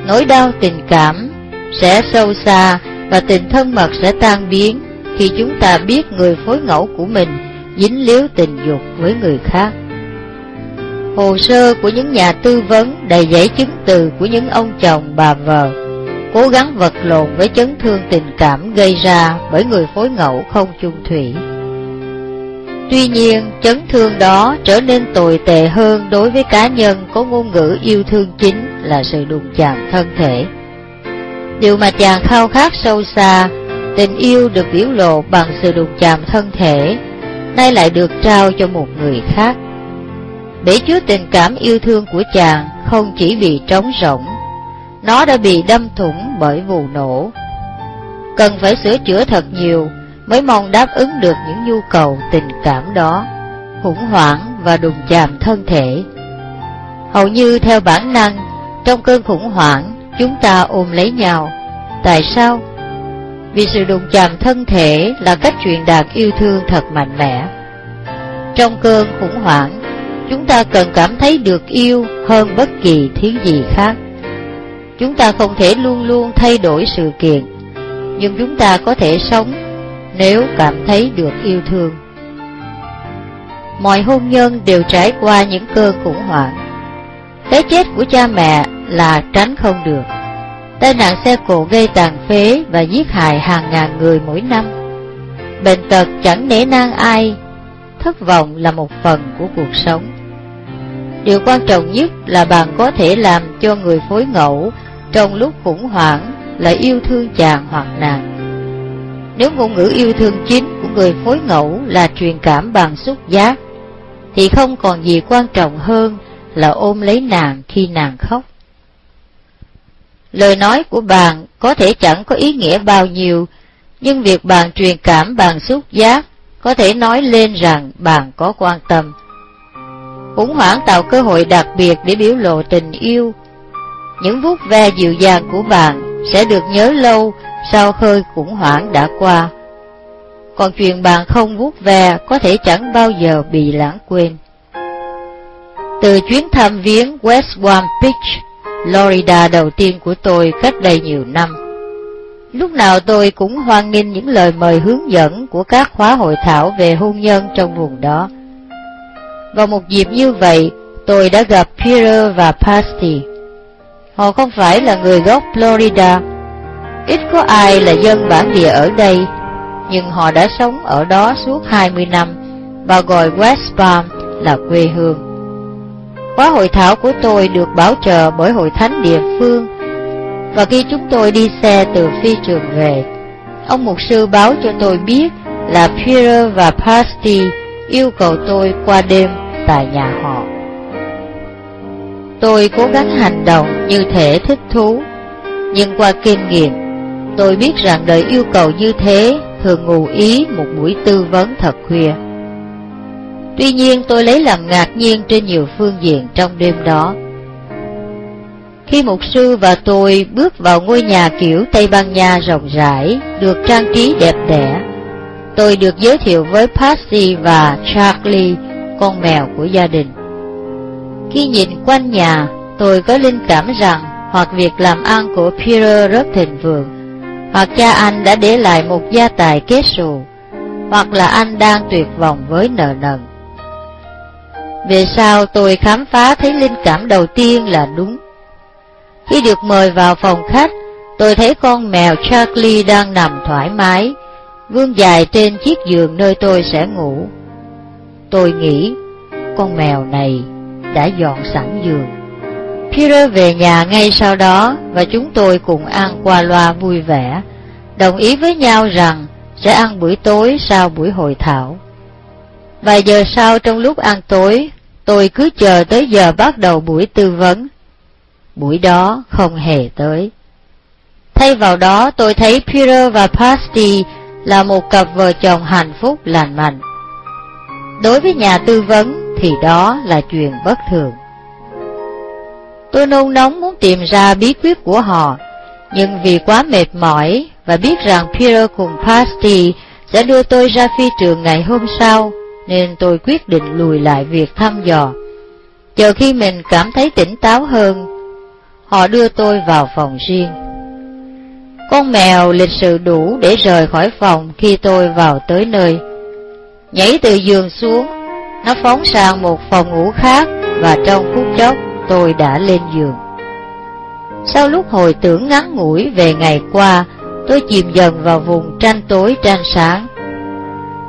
Nỗi đau tình cảm sẽ sâu xa và tình thân mật sẽ tan biến khi chúng ta biết người phối ngẫu của mình dính líu tình dục với người khác. Hồ sơ của những nhà tư vấn đầy giấy chứng từ của những ông chồng bà vợ cố gắng vật lộn với chấn thương tình cảm gây ra bởi người phối ngẫu không chung thủy. Tuy nhiên, chấn thương đó trở nên tồi tệ hơn đối với cá nhân có ngôn ngữ yêu thương chính là sự đụng chạm thân thể. Điều mà chàng khao khát sâu xa, tình yêu được biểu lộ bằng sự đụng chạm thân thể, nay lại được trao cho một người khác. Để chứa tình cảm yêu thương của chàng không chỉ vì trống rỗng, nó đã bị đâm thủng bởi vụ nổ. Cần phải sửa chữa thật nhiều mới mong đáp ứng được những nhu cầu tình cảm đó, khủng hoảng và đùng chạm thân thể. Hầu như theo bản năng, trong cơn khủng hoảng, chúng ta ôm lấy nhau. Tại sao? Vì sự đụng chạm thân thể là cách truyền đạt yêu thương thật mạnh mẽ. Trong cơn khủng hoảng, chúng ta cần cảm thấy được yêu hơn bất kỳ thứ gì khác. Chúng ta không thể luôn luôn thay đổi sự kiện, nhưng chúng ta có thể sống nếu cảm thấy được yêu thương. Mọi hôn nhân đều trải qua những cơn khủng hoảng. Cái chết của cha mẹ là tránh không được. Tai nạn xe cộ gây tàn phế và giết hại hàng ngàn người mỗi năm. Bệnh tật chẳng nể nang ai, thất vọng là một phần của cuộc sống. Điều quan trọng nhất là bạn có thể làm cho người phối ngẫu trong lúc khủng hoảng là yêu thương chàng hoặc nàng. Nếu ngôn ngữ yêu thương chính của người phối ngẫu là truyền cảm bằng xúc giác, thì không còn gì quan trọng hơn là ôm lấy nàng khi nàng khóc. Lời nói của bạn có thể chẳng có ý nghĩa bao nhiêu, nhưng việc bạn truyền cảm bằng xúc giác có thể nói lên rằng bạn có quan tâm. Khủng hoảng tạo cơ hội đặc biệt để biểu lộ tình yêu. Những vuốt ve dịu dàng của bạn sẽ được nhớ lâu sau hơi khủng hoảng đã qua. Còn chuyện bạn không vuốt ve có thể chẳng bao giờ bị lãng quên. Từ chuyến thăm viếng West Palm Beach, Florida đầu tiên của tôi cách đây nhiều năm, lúc nào tôi cũng hoan nghênh những lời mời hướng dẫn của các khóa hội thảo về hôn nhân trong vùng đó. Vào một dịp như vậy, tôi đã gặp Peter và Pasty. Họ không phải là người gốc Florida, ít có ai là dân bản địa ở đây, nhưng họ đã sống ở đó suốt 20 năm và gọi West Palm là quê hương. Khóa hội thảo của tôi được bảo trợ bởi hội thánh địa phương, và khi chúng tôi đi xe từ phi trường về, ông mục sư báo cho tôi biết là Peter và Pasty yêu cầu tôi qua đêm tại nhà họ. Tôi cố gắng hành động như thể thích thú, nhưng qua kinh nghiệm, tôi biết rằng đời yêu cầu như thế thường ngụ ý một buổi tư vấn thật khuya. Tuy nhiên tôi lấy làm ngạc nhiên trên nhiều phương diện trong đêm đó. Khi mục sư và tôi bước vào ngôi nhà kiểu Tây Ban Nha rộng rãi, được trang trí đẹp đẽ, tôi được giới thiệu với Patsy và Charlie, con mèo của gia đình. Khi nhìn quanh nhà, tôi có linh cảm rằng hoặc việc làm ăn của Peter rất thịnh vượng, hoặc cha anh đã để lại một gia tài kết xù, hoặc là anh đang tuyệt vọng với nợ nần. Về sau tôi khám phá thấy linh cảm đầu tiên là đúng. Khi được mời vào phòng khách, tôi thấy con mèo Charlie đang nằm thoải mái, vươn dài trên chiếc giường nơi tôi sẽ ngủ. Tôi nghĩ, con mèo này đã dọn sẵn giường. Peter về nhà ngay sau đó và chúng tôi cùng ăn qua loa vui vẻ, đồng ý với nhau rằng sẽ ăn buổi tối sau buổi hội thảo. Vài giờ sau trong lúc ăn tối, tôi cứ chờ tới giờ bắt đầu buổi tư vấn. Buổi đó không hề tới. Thay vào đó tôi thấy Peter và Pasty là một cặp vợ chồng hạnh phúc lành mạnh. Đối với nhà tư vấn thì đó là chuyện bất thường. Tôi nôn nóng muốn tìm ra bí quyết của họ, nhưng vì quá mệt mỏi và biết rằng Peter cùng Pasty sẽ đưa tôi ra phi trường ngày hôm sau, nên tôi quyết định lùi lại việc thăm dò. Chờ khi mình cảm thấy tỉnh táo hơn, họ đưa tôi vào phòng riêng. Con mèo lịch sự đủ để rời khỏi phòng khi tôi vào tới nơi. Nhảy từ giường xuống, nó phóng sang một phòng ngủ khác và trong phút chốc tôi đã lên giường. Sau lúc hồi tưởng ngắn ngủi về ngày qua, tôi chìm dần vào vùng tranh tối tranh sáng.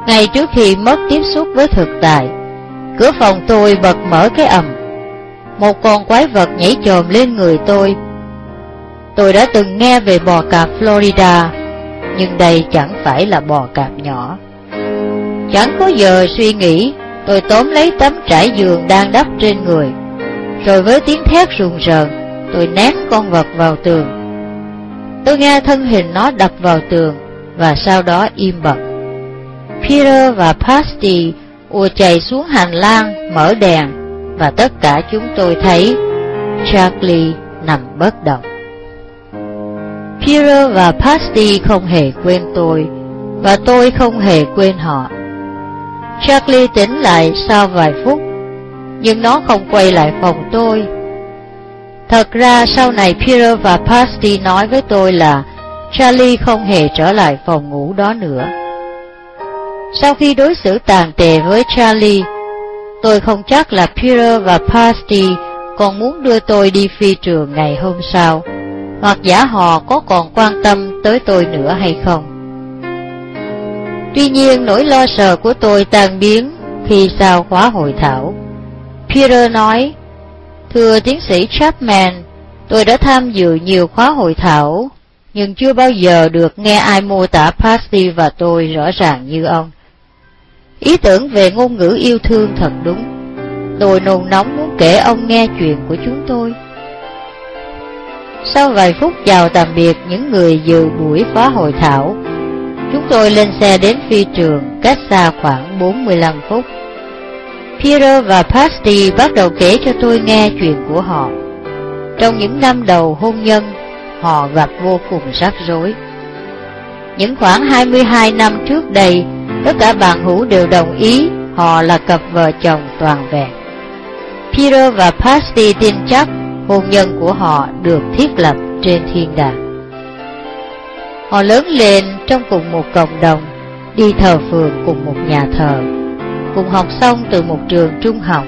Ngay trước khi mất tiếp xúc với thực tại, cửa phòng tôi bật mở cái ầm. một con quái vật nhảy chồm lên người tôi. Tôi đã từng nghe về bò cạp Florida, nhưng đây chẳng phải là bò cạp nhỏ. Chẳng có giờ suy nghĩ, tôi tóm lấy tấm trải giường đang đắp trên người, rồi với tiếng thét rùng rợn, tôi ném con vật vào tường. Tôi nghe thân hình nó đập vào tường, và sau đó im bặt. Peter và Pasty ùa chạy xuống hành lang, mở đèn, và tất cả chúng tôi thấy Charlie nằm bất động. Peter và Pasty không hề quên tôi, và tôi không hề quên họ. Charlie tỉnh lại sau vài phút, nhưng nó không quay lại phòng tôi. Thật ra sau này Peter và Pasty nói với tôi là Charlie không hề trở lại phòng ngủ đó nữa. Sau khi đối xử tàn tệ với Charlie, tôi không chắc là Peter và Pasty còn muốn đưa tôi đi phi trường ngày hôm sau, hoặc giả họ có còn quan tâm tới tôi nữa hay không. Tuy nhiên nỗi lo sợ của tôi tan biến khi sau khóa hội thảo. Peter nói, Thưa tiến sĩ Chapman, tôi đã tham dự nhiều khóa hội thảo, nhưng chưa bao giờ được nghe ai mô tả Patsy và tôi rõ ràng như ông. Ý tưởng về ngôn ngữ yêu thương thật đúng. Tôi nôn nóng muốn kể ông nghe chuyện của chúng tôi. Sau vài phút chào tạm biệt những người dự buổi khóa hội thảo, chúng tôi lên xe đến phi trường cách xa khoảng 45 phút. Peter và Pasty bắt đầu kể cho tôi nghe chuyện của họ. Trong những năm đầu hôn nhân, họ gặp vô cùng rắc rối. Những khoảng 22 năm trước đây, tất cả bạn hữu đều đồng ý họ là cặp vợ chồng toàn vẹn. Peter và Pasty tin chắc hôn nhân của họ được thiết lập trên thiên đàng. Họ lớn lên trong cùng một cộng đồng, đi thờ phường cùng một nhà thờ, cùng học xong từ một trường trung học.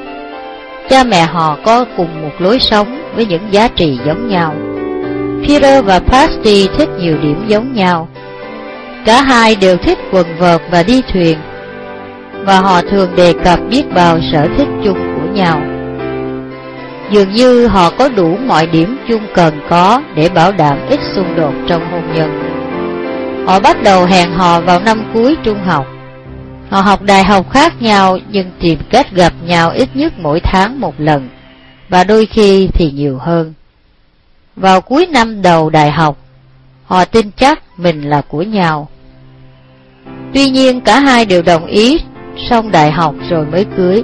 Cha mẹ họ có cùng một lối sống với những giá trị giống nhau. Peter và Pasty thích nhiều điểm giống nhau. Cả hai đều thích quần vợt và đi thuyền, và họ thường đề cập biết bao sở thích chung của nhau. Dường như họ có đủ mọi điểm chung cần có để bảo đảm ít xung đột trong hôn nhân. Họ bắt đầu hẹn hò vào năm cuối trung học. Họ học đại học khác nhau nhưng tìm cách gặp nhau ít nhất mỗi tháng một lần, và đôi khi thì nhiều hơn. Vào cuối năm đầu đại học, họ tin chắc mình là của nhau. Tuy nhiên cả hai đều đồng ý xong đại học rồi mới cưới.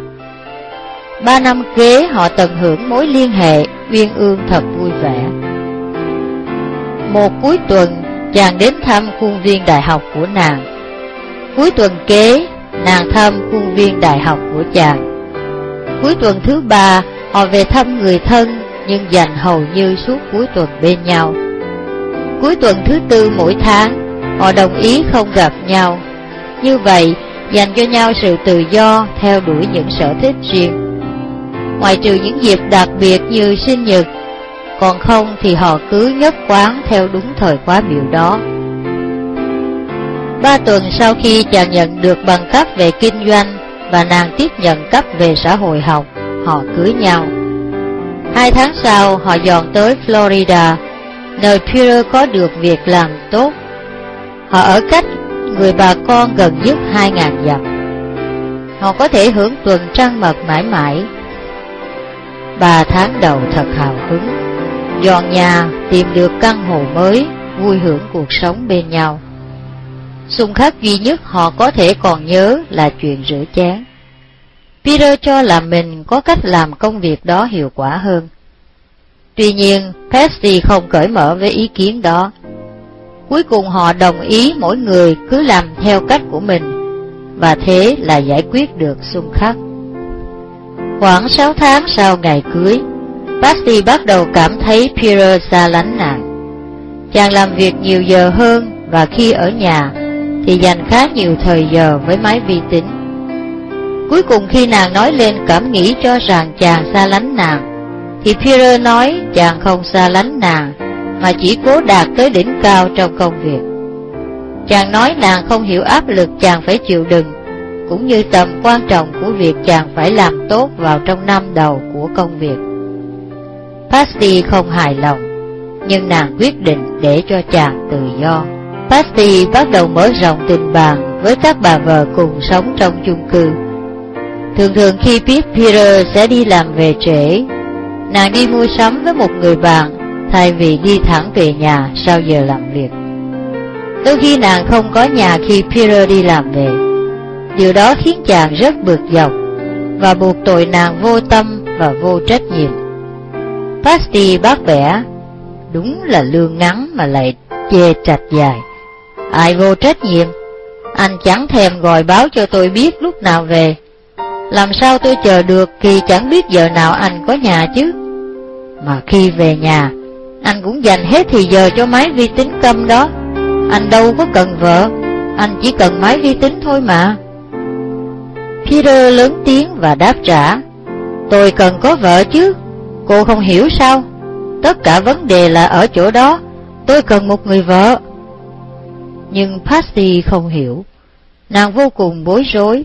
Ba năm kế họ tận hưởng mối liên hệ uyên ương thật vui vẻ. Một cuối tuần, chàng đến thăm khuôn viên đại học của nàng. Cuối tuần kế, nàng thăm khuôn viên đại học của chàng. Cuối tuần thứ ba, họ về thăm người thân nhưng dành hầu như suốt cuối tuần bên nhau. Cuối tuần thứ tư mỗi tháng, họ đồng ý không gặp nhau. Như vậy, dành cho nhau sự tự do theo đuổi những sở thích riêng. Ngoài trừ những dịp đặc biệt như sinh nhật, còn không thì họ cứ nhất quán theo đúng thời khóa biểu đó. Ba tuần sau khi chàng nhận được bằng cấp về kinh doanh và nàng tiếp nhận cấp về xã hội học, họ cưới nhau. Hai tháng sau, họ dọn tới Florida, nơi Peter có được việc làm tốt. Họ ở cách người bà con gần nhất hai ngàn dặm. Họ có thể hưởng tuần trăng mật mãi mãi. Ba tháng đầu thật hào hứng, dọn nhà, tìm được căn hộ mới, vui hưởng cuộc sống bên nhau. Xung khắc duy nhất họ có thể còn nhớ là chuyện rửa chén. Peter cho là mình có cách làm công việc đó hiệu quả hơn. Tuy nhiên, Patsy không cởi mở với ý kiến đó. Cuối cùng họ đồng ý mỗi người cứ làm theo cách của mình, và thế là giải quyết được xung khắc. Khoảng 6 tháng sau ngày cưới, Pesty bắt đầu cảm thấy Peter xa lánh nàng. Chàng làm việc nhiều giờ hơn và khi ở nhà thì dành khá nhiều thời giờ với máy vi tính. Cuối cùng khi nàng nói lên cảm nghĩ cho rằng chàng xa lánh nàng, thì Peter nói chàng không xa lánh nàng, mà chỉ cố đạt tới đỉnh cao trong công việc. Chàng nói nàng không hiểu áp lực chàng phải chịu đựng, cũng như tầm quan trọng của việc chàng phải làm tốt vào trong năm đầu của công việc. Pasty không hài lòng, nhưng nàng quyết định để cho chàng tự do. Pasty bắt đầu mở rộng tình bạn với các bà vợ cùng sống trong chung cư. Thường thường khi biết Peter sẽ đi làm về trễ, nàng đi mua sắm với một người bạn thay vì đi thẳng về nhà sau giờ làm việc. Đôi khi nàng không có nhà khi Peter đi làm về. Điều đó khiến chàng rất bực dọc và buộc tội nàng vô tâm và vô trách nhiệm. Pasty bác vẽ, đúng là lương ngắn mà lại chê trạch dài. Ai vô trách nhiệm? Anh chẳng thèm gọi báo cho tôi biết lúc nào về. Làm sao tôi chờ được khi chẳng biết giờ nào anh có nhà chứ? Mà khi về nhà, anh cũng dành hết thì giờ cho máy vi tính câm đó. Anh đâu có cần vợ, anh chỉ cần máy vi tính thôi mà. Peter lớn tiếng và đáp trả, tôi cần có vợ chứ, cô không hiểu sao? Tất cả vấn đề là ở chỗ đó, tôi cần một người vợ. Nhưng Patsy không hiểu, nàng vô cùng bối rối.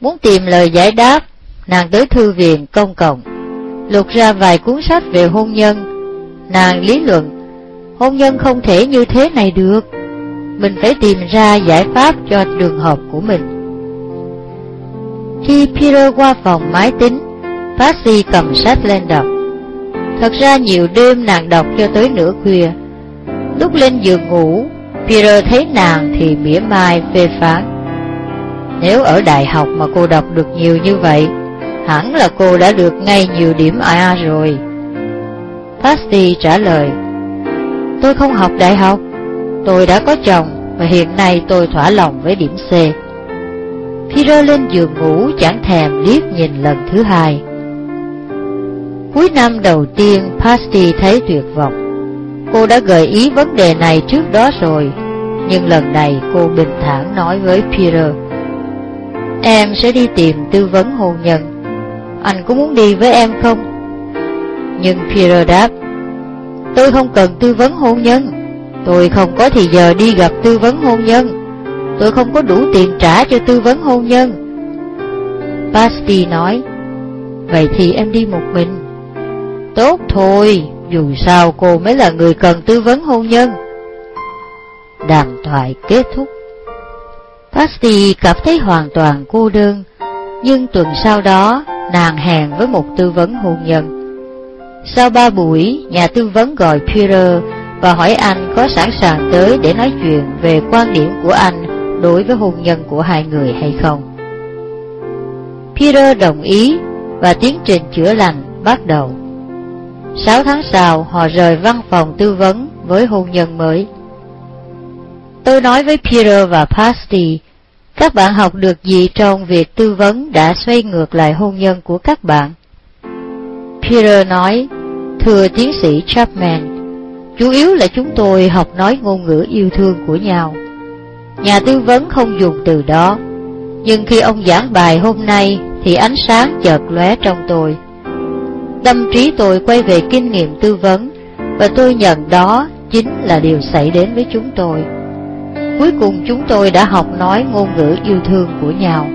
Muốn tìm lời giải đáp, nàng tới thư viện công cộng, lục ra vài cuốn sách về hôn nhân. Nàng lý luận, hôn nhân không thể như thế này được, mình phải tìm ra giải pháp cho trường hợp của mình. Khi Peter qua phòng máy tính, Patsy cầm sách lên đọc. Thật ra nhiều đêm nàng đọc cho tới nửa khuya. Lúc lên giường ngủ, Peter thấy nàng thì mỉa mai phê phán. Nếu ở đại học mà cô đọc được nhiều như vậy, hẳn là cô đã được ngay nhiều điểm A rồi. Patsy trả lời, Tôi không học đại học, tôi đã có chồng và hiện nay tôi thỏa lòng với điểm C. Peter lên giường ngủ chẳng thèm liếc nhìn lần thứ hai. Cuối năm đầu tiên, Pasty thấy tuyệt vọng. Cô đã gợi ý vấn đề này trước đó rồi, nhưng lần này cô bình thản nói với Peter. Em sẽ đi tìm tư vấn hôn nhân. Anh có muốn đi với em không? Nhưng Peter đáp, tôi không cần tư vấn hôn nhân. Tôi không có thì giờ đi gặp tư vấn hôn nhân. Tôi không có đủ tiền trả cho tư vấn hôn nhân. Pasty nói, Vậy thì em đi một mình. Tốt thôi, dù sao cô mới là người cần tư vấn hôn nhân. Đàm thoại kết thúc. Patsy cảm thấy hoàn toàn cô đơn, nhưng tuần sau đó nàng hẹn với một tư vấn hôn nhân. Sau ba buổi, nhà tư vấn gọi Peter và hỏi anh có sẵn sàng tới để nói chuyện về quan điểm của anh đối với hôn nhân của hai người hay không. Peter đồng ý và tiến trình chữa lành bắt đầu. Sáu tháng sau, họ rời văn phòng tư vấn với hôn nhân mới. Tôi nói với Peter và Pasty, các bạn học được gì trong việc tư vấn đã xoay ngược lại hôn nhân của các bạn? Peter nói, thưa tiến sĩ Chapman, chủ yếu là chúng tôi học nói ngôn ngữ yêu thương của nhau. Nhà tư vấn không dùng từ đó, nhưng khi ông giảng bài hôm nay thì ánh sáng chợt lóe trong tôi. Tâm trí tôi quay về kinh nghiệm tư vấn và tôi nhận đó chính là điều xảy đến với chúng tôi. Cuối cùng chúng tôi đã học nói ngôn ngữ yêu thương của nhau.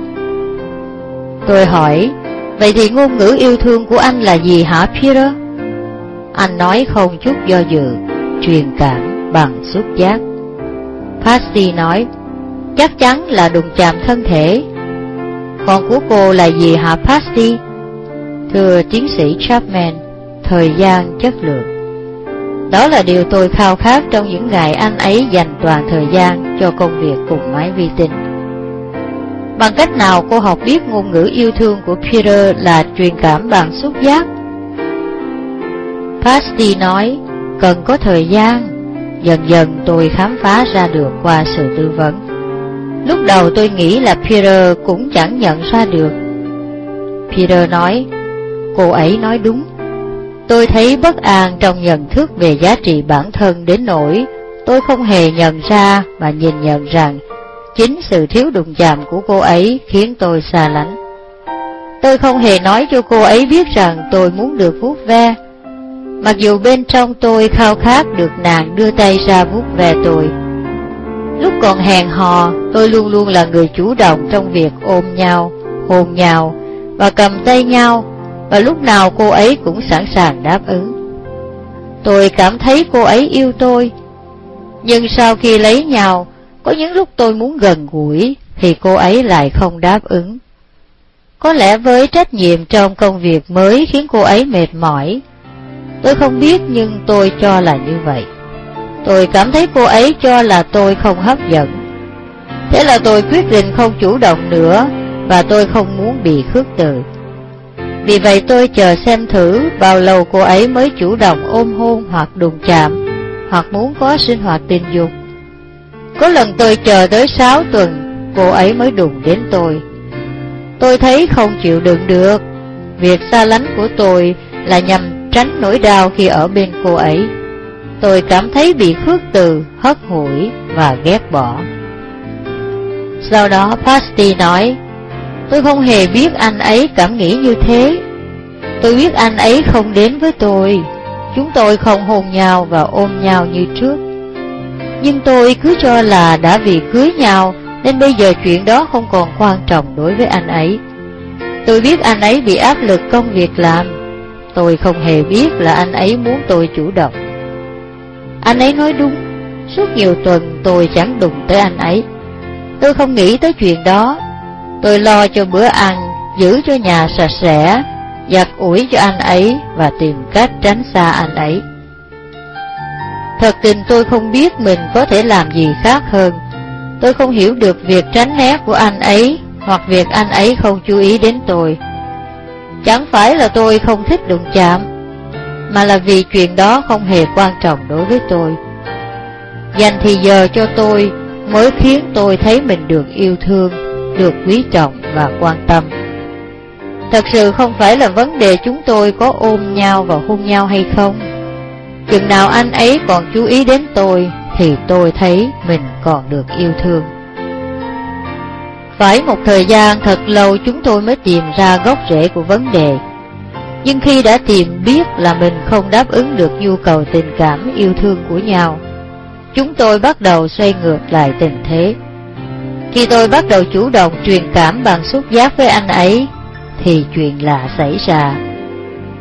Tôi hỏi, vậy thì ngôn ngữ yêu thương của anh là gì hả Peter? Anh nói không chút do dự, truyền cảm bằng xúc giác. Patsy nói, chắc chắn là đụng chạm thân thể. Còn của cô là gì hả Patsy? Thưa tiến sĩ Chapman, thời gian chất lượng. Đó là điều tôi khao khát trong những ngày anh ấy dành toàn thời gian cho công việc cùng máy vi tính. Bằng cách nào cô học biết ngôn ngữ yêu thương của Peter là truyền cảm bằng xúc giác? Pasty nói, cần có thời gian. Dần dần tôi khám phá ra được qua sự tư vấn. Lúc đầu tôi nghĩ là Peter cũng chẳng nhận ra được. Peter nói, cô ấy nói đúng. Tôi thấy bất an trong nhận thức về giá trị bản thân đến nỗi tôi không hề nhận ra mà nhìn nhận rằng chính sự thiếu đụng chạm của cô ấy khiến tôi xa lánh. Tôi không hề nói cho cô ấy biết rằng tôi muốn được vuốt ve, mặc dù bên trong tôi khao khát được nàng đưa tay ra vuốt ve tôi. Lúc còn hẹn hò, tôi luôn luôn là người chủ động trong việc ôm nhau, hôn nhau và cầm tay nhau, và lúc nào cô ấy cũng sẵn sàng đáp ứng. Tôi cảm thấy cô ấy yêu tôi. Nhưng sau khi lấy nhau, có những lúc tôi muốn gần gũi, thì cô ấy lại không đáp ứng. Có lẽ với trách nhiệm trong công việc mới khiến cô ấy mệt mỏi. Tôi không biết nhưng tôi cho là như vậy. Tôi cảm thấy cô ấy cho là tôi không hấp dẫn. Thế là tôi quyết định không chủ động nữa và tôi không muốn bị khước từ. Vì vậy tôi chờ xem thử bao lâu cô ấy mới chủ động ôm hôn hoặc đụng chạm, hoặc muốn có sinh hoạt tình dục. Có lần tôi chờ tới 6 tuần, cô ấy mới đụng đến tôi. Tôi thấy không chịu đựng được, việc xa lánh của tôi là nhằm tránh nỗi đau khi ở bên cô ấy. Tôi cảm thấy bị khước từ, hất hủi và ghét bỏ. Sau đó Pasty nói, Tôi không hề biết anh ấy cảm nghĩ như thế. Tôi biết anh ấy không đến với tôi. Chúng tôi không hôn nhau và ôm nhau như trước. Nhưng tôi cứ cho là đã vì cưới nhau nên bây giờ chuyện đó không còn quan trọng đối với anh ấy. Tôi biết anh ấy bị áp lực công việc làm. Tôi không hề biết là anh ấy muốn tôi chủ động. Anh ấy nói đúng, suốt nhiều tuần tôi chẳng đụng tới anh ấy. Tôi không nghĩ tới chuyện đó Tôi lo cho bữa ăn, giữ cho nhà sạch sẽ, giặt ủi cho anh ấy và tìm cách tránh xa anh ấy. Thật tình tôi không biết mình có thể làm gì khác hơn. Tôi không hiểu được việc tránh né của anh ấy hoặc việc anh ấy không chú ý đến tôi. Chẳng phải là tôi không thích đụng chạm, mà là vì chuyện đó không hề quan trọng đối với tôi. Dành thì giờ cho tôi mới khiến tôi thấy mình được yêu thương được quý trọng và quan tâm. Thật sự không phải là vấn đề chúng tôi có ôm nhau và hôn nhau hay không. Chừng nào anh ấy còn chú ý đến tôi, thì tôi thấy mình còn được yêu thương. Phải một thời gian thật lâu chúng tôi mới tìm ra gốc rễ của vấn đề. Nhưng khi đã tìm biết là mình không đáp ứng được nhu cầu tình cảm yêu thương của nhau, chúng tôi bắt đầu xoay ngược lại tình thế. Khi tôi bắt đầu chủ động truyền cảm bằng xúc giác với anh ấy, thì chuyện lạ xảy ra.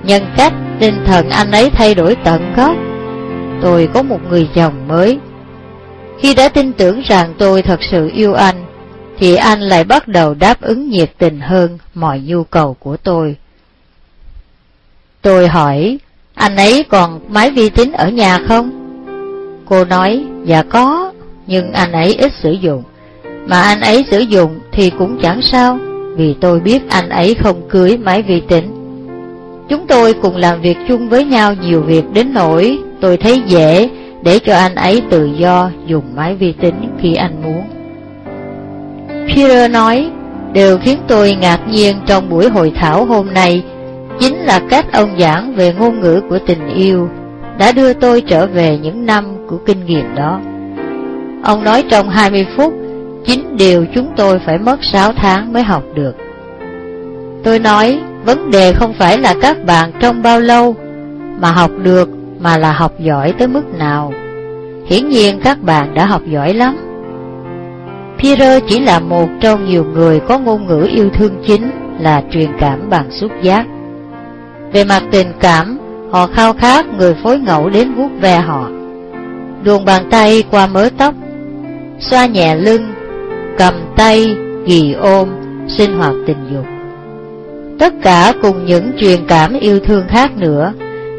Nhân cách, tinh thần anh ấy thay đổi tận gốc. Tôi có một người chồng mới. Khi đã tin tưởng rằng tôi thật sự yêu anh, thì anh lại bắt đầu đáp ứng nhiệt tình hơn mọi nhu cầu của tôi. Tôi hỏi, anh ấy còn máy vi tính ở nhà không? Cô nói, dạ có, nhưng anh ấy ít sử dụng. Mà anh ấy sử dụng thì cũng chẳng sao, vì tôi biết anh ấy không cưới máy vi tính. Chúng tôi cùng làm việc chung với nhau nhiều việc đến nỗi tôi thấy dễ để cho anh ấy tự do dùng máy vi tính khi anh muốn. Peter nói, điều khiến tôi ngạc nhiên trong buổi hội thảo hôm nay chính là cách ông giảng về ngôn ngữ của tình yêu đã đưa tôi trở về những năm của kinh nghiệm đó. Ông nói trong 20 phút Chính điều chúng tôi phải mất 6 tháng mới học được. Tôi nói vấn đề không phải là các bạn trong bao lâu Mà học được mà là học giỏi tới mức nào. Hiển nhiên các bạn đã học giỏi lắm. Peter chỉ là một trong nhiều người có ngôn ngữ yêu thương chính là truyền cảm bằng xúc giác. Về mặt tình cảm, họ khao khát người phối ngẫu đến vuốt ve họ. Luồn bàn tay qua mớ tóc Xoa nhẹ lưng cầm tay, ghi ôm, sinh hoạt tình dục. Tất cả cùng những truyền cảm yêu thương khác nữa,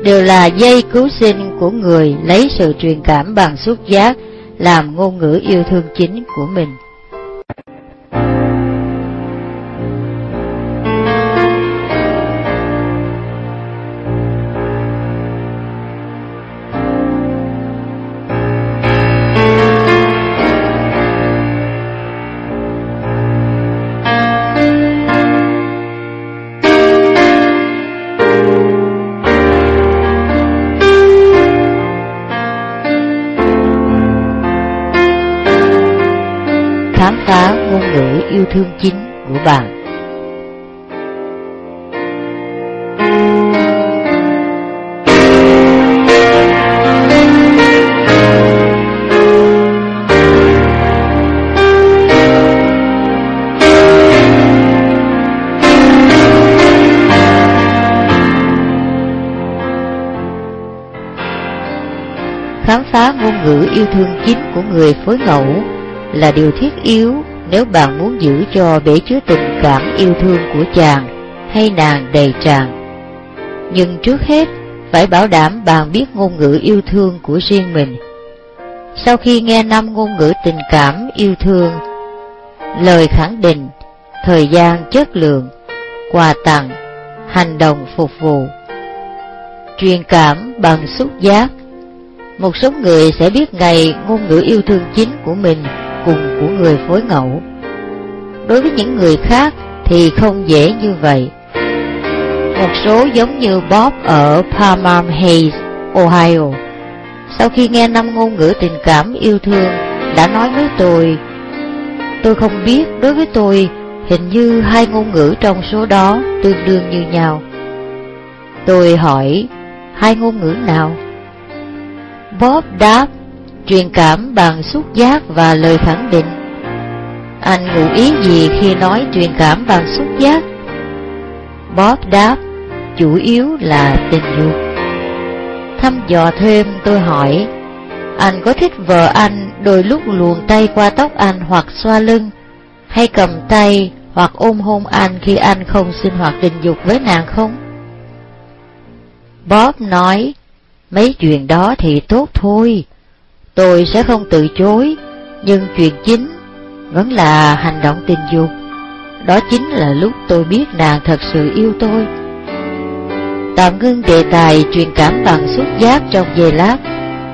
đều là dây cứu sinh của người lấy sự truyền cảm bằng xúc giác làm ngôn ngữ yêu thương chính của mình. thương chính của bạn. khám phá ngôn ngữ yêu thương chính của người phối ngẫu là điều thiết yếu nếu bạn muốn giữ cho bể chứa tình cảm yêu thương của chàng hay nàng đầy tràn. Nhưng trước hết, phải bảo đảm bạn biết ngôn ngữ yêu thương của riêng mình. Sau khi nghe năm ngôn ngữ tình cảm yêu thương, lời khẳng định, thời gian chất lượng, quà tặng, hành động phục vụ, truyền cảm bằng xúc giác, một số người sẽ biết ngày ngôn ngữ yêu thương chính của mình cùng của người phối ngẫu. Đối với những người khác thì không dễ như vậy. Một số giống như Bob ở Palm Hayes, Ohio, sau khi nghe năm ngôn ngữ tình cảm yêu thương đã nói với tôi, tôi không biết đối với tôi hình như hai ngôn ngữ trong số đó tương đương như nhau. Tôi hỏi, hai ngôn ngữ nào? Bob đáp, truyền cảm bằng xúc giác và lời khẳng định. Anh ngụ ý gì khi nói truyền cảm bằng xúc giác? Bob đáp, chủ yếu là tình dục. Thăm dò thêm tôi hỏi, anh có thích vợ anh đôi lúc luồn tay qua tóc anh hoặc xoa lưng, hay cầm tay hoặc ôm hôn anh khi anh không sinh hoạt tình dục với nàng không? Bob nói, mấy chuyện đó thì tốt thôi, tôi sẽ không từ chối, nhưng chuyện chính vẫn là hành động tình dục. Đó chính là lúc tôi biết nàng thật sự yêu tôi. Tạm ngưng đề tài truyền cảm bằng xúc giác trong giây lát,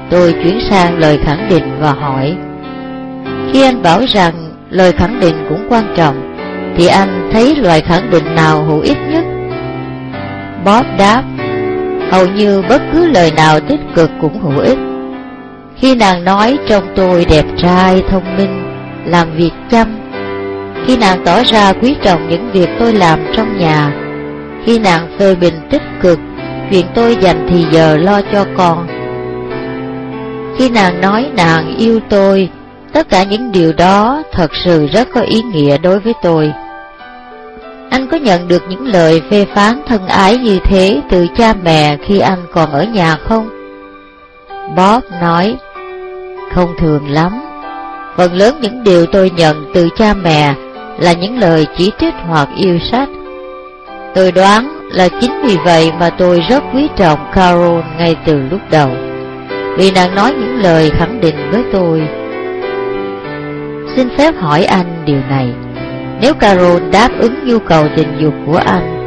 tôi chuyển sang lời khẳng định và hỏi. Khi anh bảo rằng lời khẳng định cũng quan trọng, thì anh thấy loại khẳng định nào hữu ích nhất? Bob đáp, hầu như bất cứ lời nào tích cực cũng hữu ích. Khi nàng nói trông tôi đẹp trai, thông minh, làm việc chăm, khi nàng tỏ ra quý trọng những việc tôi làm trong nhà, khi nàng phê bình tích cực chuyện tôi dành thì giờ lo cho con. Khi nàng nói nàng yêu tôi, tất cả những điều đó thật sự rất có ý nghĩa đối với tôi. Anh có nhận được những lời phê phán thân ái như thế từ cha mẹ khi anh còn ở nhà không? Bob nói, không thường lắm. Phần lớn những điều tôi nhận từ cha mẹ là những lời chỉ trích hoặc yêu sách. Tôi đoán là chính vì vậy mà tôi rất quý trọng Carol ngay từ lúc đầu, vì nàng nói những lời khẳng định với tôi. Xin phép hỏi anh điều này, nếu Carol đáp ứng nhu cầu tình dục của anh,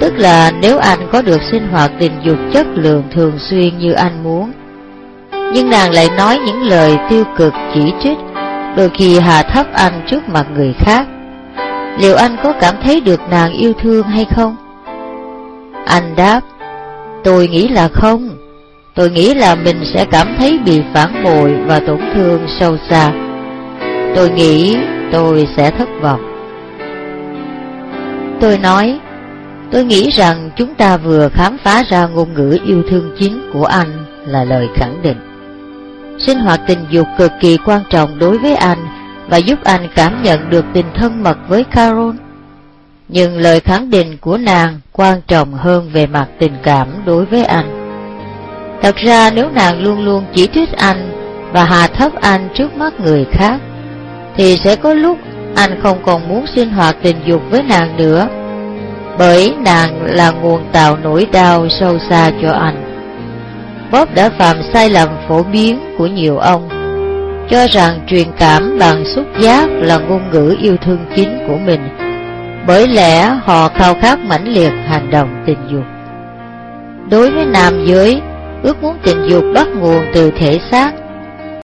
tức là nếu anh có được sinh hoạt tình dục chất lượng thường xuyên như anh muốn, nhưng nàng lại nói những lời tiêu cực chỉ trích, đôi khi hạ thấp anh trước mặt người khác, liệu anh có cảm thấy được nàng yêu thương hay không? Anh đáp, tôi nghĩ là không, tôi nghĩ là mình sẽ cảm thấy bị phản bội và tổn thương sâu xa. Tôi nghĩ tôi sẽ thất vọng. Tôi nói, tôi nghĩ rằng chúng ta vừa khám phá ra ngôn ngữ yêu thương chính của anh là lời khẳng định. Sinh hoạt tình dục cực kỳ quan trọng đối với anh và giúp anh cảm nhận được tình thân mật với Carol. Nhưng lời khẳng định của nàng quan trọng hơn về mặt tình cảm đối với anh. Thật ra nếu nàng luôn luôn chỉ trích anh và hạ thấp anh trước mắt người khác, thì sẽ có lúc anh không còn muốn sinh hoạt tình dục với nàng nữa, bởi nàng là nguồn tạo nỗi đau sâu xa cho anh. Bob đã phạm sai lầm phổ biến của nhiều ông, cho rằng truyền cảm bằng xúc giác là ngôn ngữ yêu thương chính của mình, bởi lẽ họ khao khát mãnh liệt hành động tình dục. Đối với nam giới, ước muốn tình dục bắt nguồn từ thể xác,